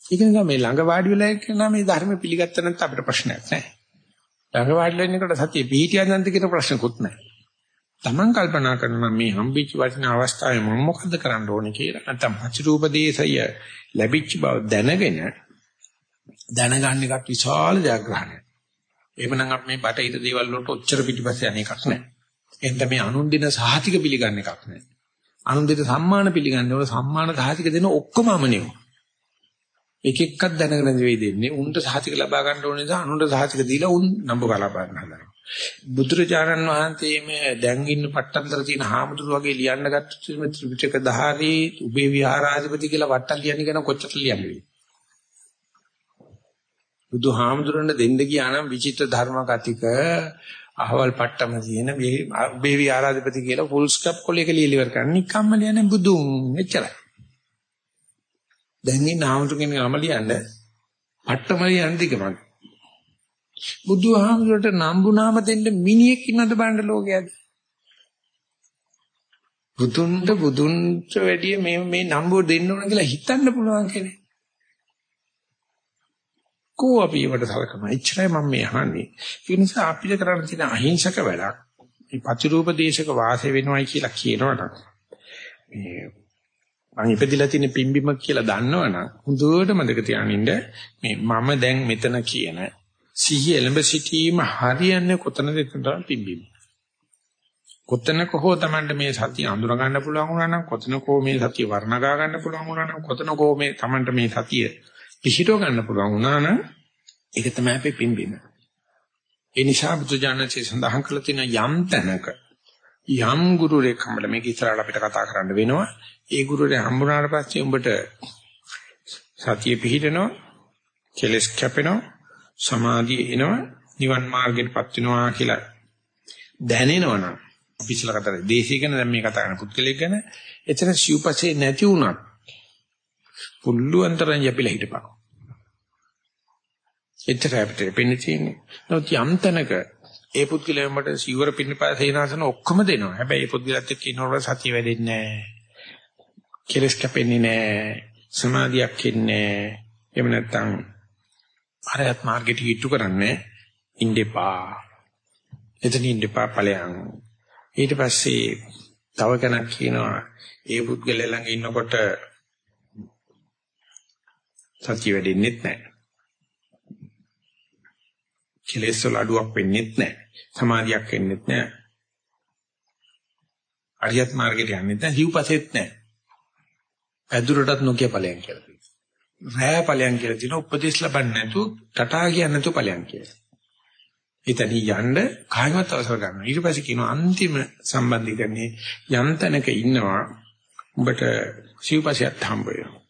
ඒක නිසා මේ ළඟ වාඩි වෙලා ඉන්න මේ ධර්ම පිළිගත්ත නැත්නම් අපිට ප්‍රශ්නයක් නැහැ. ළඟ වාඩිලා ඉන්නකොට සතිය පිහිටියද නැද්ද කියන ප්‍රශ්නකුත් නැහැ Taman කල්පනා කරනවා මේ හම්බෙච්ච වටින අවස්ථාවේ මම මොකද්ද කරන්න ඕනේ කියලා. නැත්නම් පචරූපදේශය ලැබිච්ච බව දැනගෙන දැනගන්න එකත් විශාල ජයග්‍රහණයක්. එහෙමනම් අපි මේ බටහිර දේවල් වලට ඔච්චර පිටිපස්සේ යන එකක් නැහැ. එහෙනම් මේ අනුන් දින සහතික පිළිගන්න එකක් නැහැ. අනුන් දින සම්මාන පිළිගන්න ඕන සම්මාන සහතික දෙන ඔක්කොම අමනියෝ. එක එකක් දැනගෙන නෙවෙයි දෙන්නේ. උන්ට සහතික ලබා ගන්න ඕන නිසා අනුන්ට සහතික දීලා උන් නම්බුක ලබා ගන්න හදනවා. බුදුරජාණන් වහන්සේ මේ දැන් ඉන්න පට්ටන්තර තියෙන හාමුදුරු වගේ ලියන්න ගත්තොත් මේ ත්‍රිපිටක දහරේ උබේ විහාරාධිපති කියලා වට්ටල් ලියන්න කියන කොච්චර ලියන්නේ බුදුහාමුදුරන් දෙන්න ගියා නම් විචිත්‍ර ධර්ම කතික අහවල් පට්ටම තියෙන උබේ විහාරාධිපති කියලා ෆුල් ස්ටොප් කොලයක ලියලා ඉවර කරන්න නිකම්ම ලියන්නේ බුදුන් එච්චරයි දැන් ඉන්න හාමුදුරගෙන නම ලියන්න පට්ටම ලියන්න දිගමයි බුදුහාමුදුරට නම්බුනාම දෙන්න මිනිහෙක් ඉන්නවද බලන්න ලෝකයේද? බුදුන්ට බුදුන්ට වැඩිය මේ මේ නම්බුව දෙන්න ඕන කියලා හිතන්න පුළුවන් කෙනෙක්. කෝ අපි ඒවට සලකම. එච්චරයි මම මේ අහන්නේ. ඒ නිසා අපිට කරන්න තියෙන අහිංසක වැඩක් මේ පතිරූප දේශක වාසය වෙනවයි කියලා කියනවනම් මේ මං ඉපදිලා තියෙන පිම්බිම කියලා දන්නවනම් හොඳට මතක තියාගන්න මේ මම දැන් මෙතන කියන සිහිය එළඹ සිටීම හරියන්නේ කොතනද එතන පිම්බීම. කොතනක හෝ Tamanට මේ සතිය අඳුර ගන්න පුළුවන් වුණා නම් කොතනකෝ මේ සතිය වර්ණගා ගන්න පුළුවන් වුණා නම් කොතනකෝ මේ Tamanට මේ සතිය පිහිටව ගන්න පුළුවන් වුණා නම් ඒක තමයි අපේ පිම්බීම. ඒ නිසා බුදුජානකසේ සඳහන් කළ තියෙන යම් තැනක යම් ගුරුරෙක් හම්බල මේක ඉස්සරහට අපිට කතා කරන්න වෙනවා. ඒ ගුරුරේ හම්බුනාට පස්සේ උඹට සතිය පිහිටනවා, කෙලස් කැපෙනවා, සමාධිය එනවා නිවන් මාර්ගයටපත් වෙනවා කියලා දැනෙනවනම් අපි ඉස්සලා කතා කරේ දේශය ගැන දැන් මේ කතා කරන පුද්ගලයෙක් ගැන එතන සිව්පසේ නැති වුණත් පුළුවන් තරම් යපිලා හිටපන්. එතර අපිට පෙන්නේ තියෙන්නේ. නමුත් යම් තැනක ඒ පුද්ගලයාට මට සිවුර පින්නපාත සේනාසන ඔක්කොම දෙනවා. හැබැයි ඒ පුද්ගලයාත් එක්ක ඉන්නකොට සතිය වැඩෙන්නේ නැහැ. කෙලස් කැපෙන්නේ නැහැ. සමාධියක් එන්නේ නැහැ. එහෙම නැත්නම් අරයත් මාර්ගෙට හිටු කරන්නේ ඉන්දෙපා. එතන ඉන්දෙපා ඵලයන්. ඊට පස්සේ තව කෙනෙක් කියනවා ඒ පුද්ගලයා ළඟ ඉන්නකොට සත්‍ය වෙඩෙන්නෙත් නැහැ. කෙලෙස් වල අඩුවක් වෙන්නෙත් නැහැ. සමාධියක් වෙන්නෙත් නැහැ. අරියත් මාර්ගයට යන්නෙත් නැහැ. හිව්පසෙත් නැහැ. පැදුරටත් නොකිය ඵලයන් කියලා. රෑ ඵලයන් කියලා තියෙන උපදේශ ලබන්නේ නැතුව ටටා කියන්නේ නැතුව ඵලයන් කියලා. එතන යන්න කායමත් අවසර ගන්නවා. ඊට පස්සේ කියනවා අන්තිම සම්බන්ධීකරණේ යම් තැනක ඉන්නවා උඹට සිව්පසයත් හම්බ වෙනවා.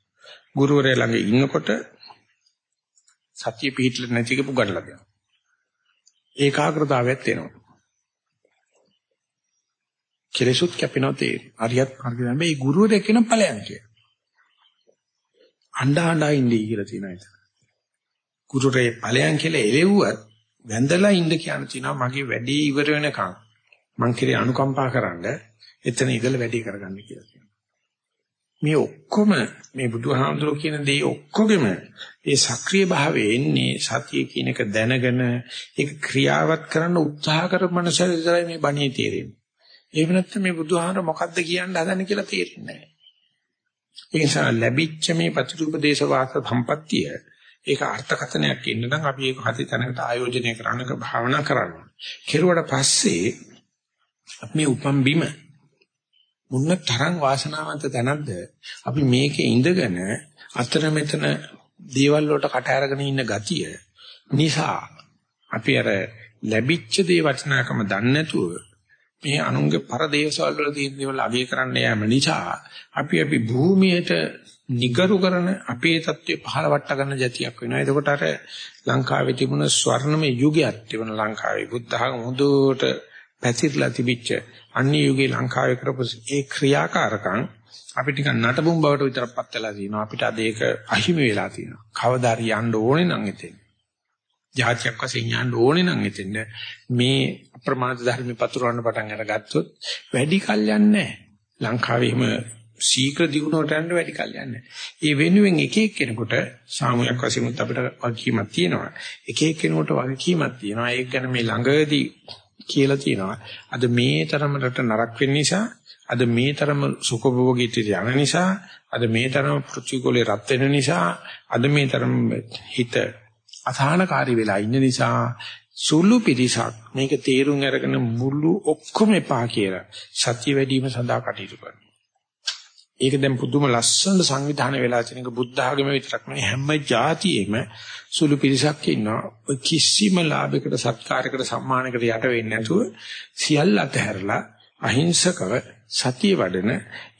ගුරුවරයා ළඟ ඉන්නකොට සත්‍ය පිහිටල නැති එක පුගන්නලා දෙනවා. ඒකාග්‍රතාවයත් එනවා. කෙලෙසුත් කැපෙනවා තේ. හරියත් හරියට මේ ගුරුවරයා කියන ඵලයන් කියලා. අඬා අඬා ඉන්නේ කියලා තියෙනවා ඒක. කුරුරේ ඵලයන් කියලා එලෙව්වත් වැඳලා ඉන්න කියන තියෙනවා මගේ වැඩේ ඉවර වෙනකන් මං කිරේ අනුකම්පා කරන්න එතන ඉඳලා වැඩේ කරගන්න කියලා කියනවා. මේ ඔක්කොම මේ බුදුහාමුදුරුවෝ කියන දේ ඔක්කොගෙම ඒ සක්‍රීය භාවයේ එන්නේ සතිය කියන එක දැනගෙන ඒක ක්‍රියාවත් කරන්න උත්සාහ කරපු මනසට විතරයි මේ බණේ තේරෙන්නේ. එහෙම නැත්නම් මේ බුදුහාමර මොකද්ද කියන්න හදන්නේ කියලා තේරෙන්නේ නැහැ. ඒ නිසා ලැබිච්ච මේ ප්‍රතිરૂපදේශ වාස සම්පත්තිය ඒක අර්ථකථනයක් ඉන්න නම් අපි ඒක හරි තැනකට ආයෝජනය කරන්නක භාවනා කරන්න. කෙරුවට පස්සේ මේ උපම් බිම මුන්න තරම් වාසනාවන්ත තැනක්ද අපි මේකේ ඉඳගෙන අතර මෙතන දේවල් වලට කට අරගෙන ඉන්න ගතිය නිසා අපි අර ලැබිච්ච දේ වටිනාකම දන්නේ නැතුව මේ අනුන්ගේ පරදේශවල වල තියෙන දේවල් අගය කරන්න යෑම නිසා අපි අපි භූමියට නිගරු කරන අපේ தත්ත්වය පහළ වට ගන්න ජතියක් වෙනවා. එතකොට අර ලංකාවේ තිබුණ ස්වර්ණමය යුගයක් තිබුණ ලංකාවේ බුද්ධ ධර්ම හොඳට පැතිරලා තිබිච්ච අන්‍ය යුගයේ ලංකාවේ කරපු ඒ ක්‍රියාකාරකම් අපිට නිකන් නටබුම් බවට විතරක් පත් වෙලා තියෙනවා. අපිට අද ඒක අහිමි වෙලා තියෙනවා. කවදා හරි යන්න ඕනේ නම් එතෙන්. ජාතියක් වශයෙන් යන්න ඕනේ නම් එතෙන් මේ අප්‍රමාණ ධර්ම පතුරවන්න පටන් අරගත්තොත් වැඩි කල් යන්නේ ලංකාවේම ශීඝ්‍ර දියුණුවට යන්න වැඩි කල් යන්නේ. ඒ වෙනුවෙන් එක එක්කෙනෙකුට සාමූහික වශයෙන් අපිට වගකීමක් තියෙනවා. එක එක්කෙනෙකුට වගකීමක් තියෙනවා. ඒක ගැන මේ ළඟදී කියලා තියෙනවා. අද මේ තරමට නරක වෙන්න නිසා අද මේ තරම සුඛභෝගීට යන නිසා අද මේ තරම පෘථිවිගෝලේ රත් වෙන නිසා අද මේ තරම හිත අසහනකාරී වෙලා ඉන්න නිසා සුළු පිරිසක් මේක තේරුම් අරගෙන මුළු ඔක්කොම එපා කියලා සත්‍ය වැඩිම සඳහා කටයුතු කරනවා. ඒක දැන් පුදුම ලස්සන සංවිධානය වෙලා තියෙනක බුද්ධ ආගම විතරක් නෙවෙයි හැම જાතියෙම සුළු පිරිසක් ඉන්නවා. ඔය කිසිම ලාභයකට සත්කාරයකට සම්මානයකට යට වෙන්නේ නැතුව සියල්ල අතහැරලා අහිංසකව සතිය වඩන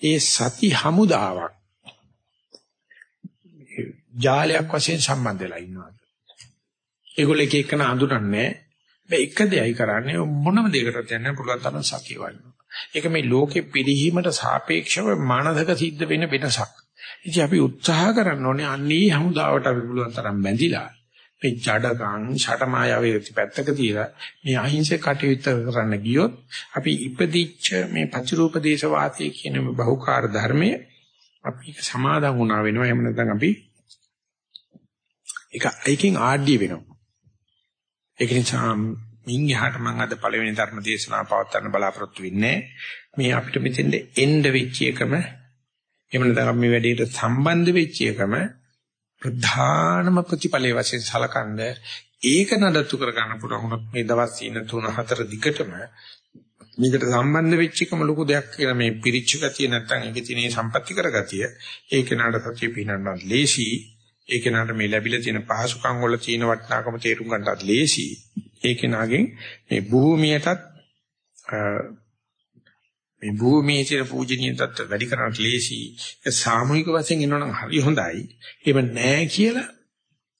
ඒ සති හමුදාවක් ජාලයක් වශයෙන් සම්බන්ධ වෙලා ඉන්නවා. ඒගොල්ලෝ එක එකන අඳුරන්නේ මේ එක දෙයයි කරන්නේ මොනම දෙයකටද යන්න පුළුවන් තරම් සතිය වඩනවා. ඒක මේ ලෝකෙ පිළිහිමට සාපේක්ෂව මානසික සිද්ධ වෙන වෙනසක්. ඉතින් අපි උත්සාහ කරන්න ඕනේ අන්නේ හමුදාවට අපි පුළුවන් තරම් බැඳිලා මේ ජඩකම් ෂටමායාවේ පැත්තක තියලා මේ අහිංසක කටයුත්ත කරන්න ගියොත් අපි ඉපදිච්ච මේ පතිරූපදේශ වාසී කියන මේ බහුකාර්ය ධර්මයේ අපි සමාදන් වුණා වෙනවා එහෙම නැත්නම් අපි ඒක ඒකෙන් ආඩ්‍ය වෙනවා ඒක නිසා මින් එහාට මම අද පළවෙනි ධර්ම දේශනාව පවත්වන්න බලාපොරොත්තු වෙන්නේ මේ අපිට මෙතෙන්ද එන්න වෙච්ච එකම එහෙම නැත්නම් මේ වැඩේට සම්බන්ධ වෙච්ච එකම ප්‍රධානම ප්‍රතිඵලයේ වශයෙන් සලකනද ඒක නඩත්තු කර ගන්න පුළුවන් මේ දවස් 3 3 4 දිගටම මේකට සම්බන්ධ වෙච්ච එකම ලොකු දෙයක් කියලා මේ පිරිච්ච ගතිය නැත්නම් ඒකේ තියෙන සම්පත්‍ති කරගතිය ඒක නඩ සතිය පිනන්න ලේසි. ඒක නඩ මේ ලැබිලා තියෙන පහසුකම් වල තියෙන වටිනාකම තේරුම් ගන්නත් ලේසි ඒක නාගෙන් මේ භූමියටත් මේ භූමියේ තියෙන පූජනීය தත්ත්ව වැඩි කරන්නට ලේසි. ඒ සාමූහික වශයෙන් එනවනම් හරි හොඳයි. එහෙම නැහැ කියලා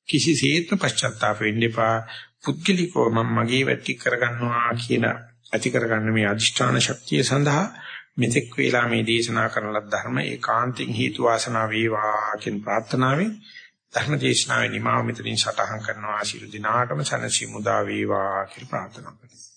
කිසිසේත්ම පශ්චාත්තාප වෙන්න එපා. පුද්ගලිකව මම මගේ වැටි කරගන්නවා කියන ඇති කරගන්න මේ අදිෂ්ඨාන ශක්තිය සඳහා මෙතෙක් වේලා මේ දේශනා කරන ලද ධර්ම ඒකාන්තයෙන් හේතු වාසනා වේවා කියන ප්‍රාර්ථනාවෙන් ධර්ම දේශනාවේ නිමාව මෙතනින් සටහන් කරනවා. ආශිර්වාද දිනාටම සනසි මුදා වේවා කියලා ප්‍රාර්ථනා කරනවා.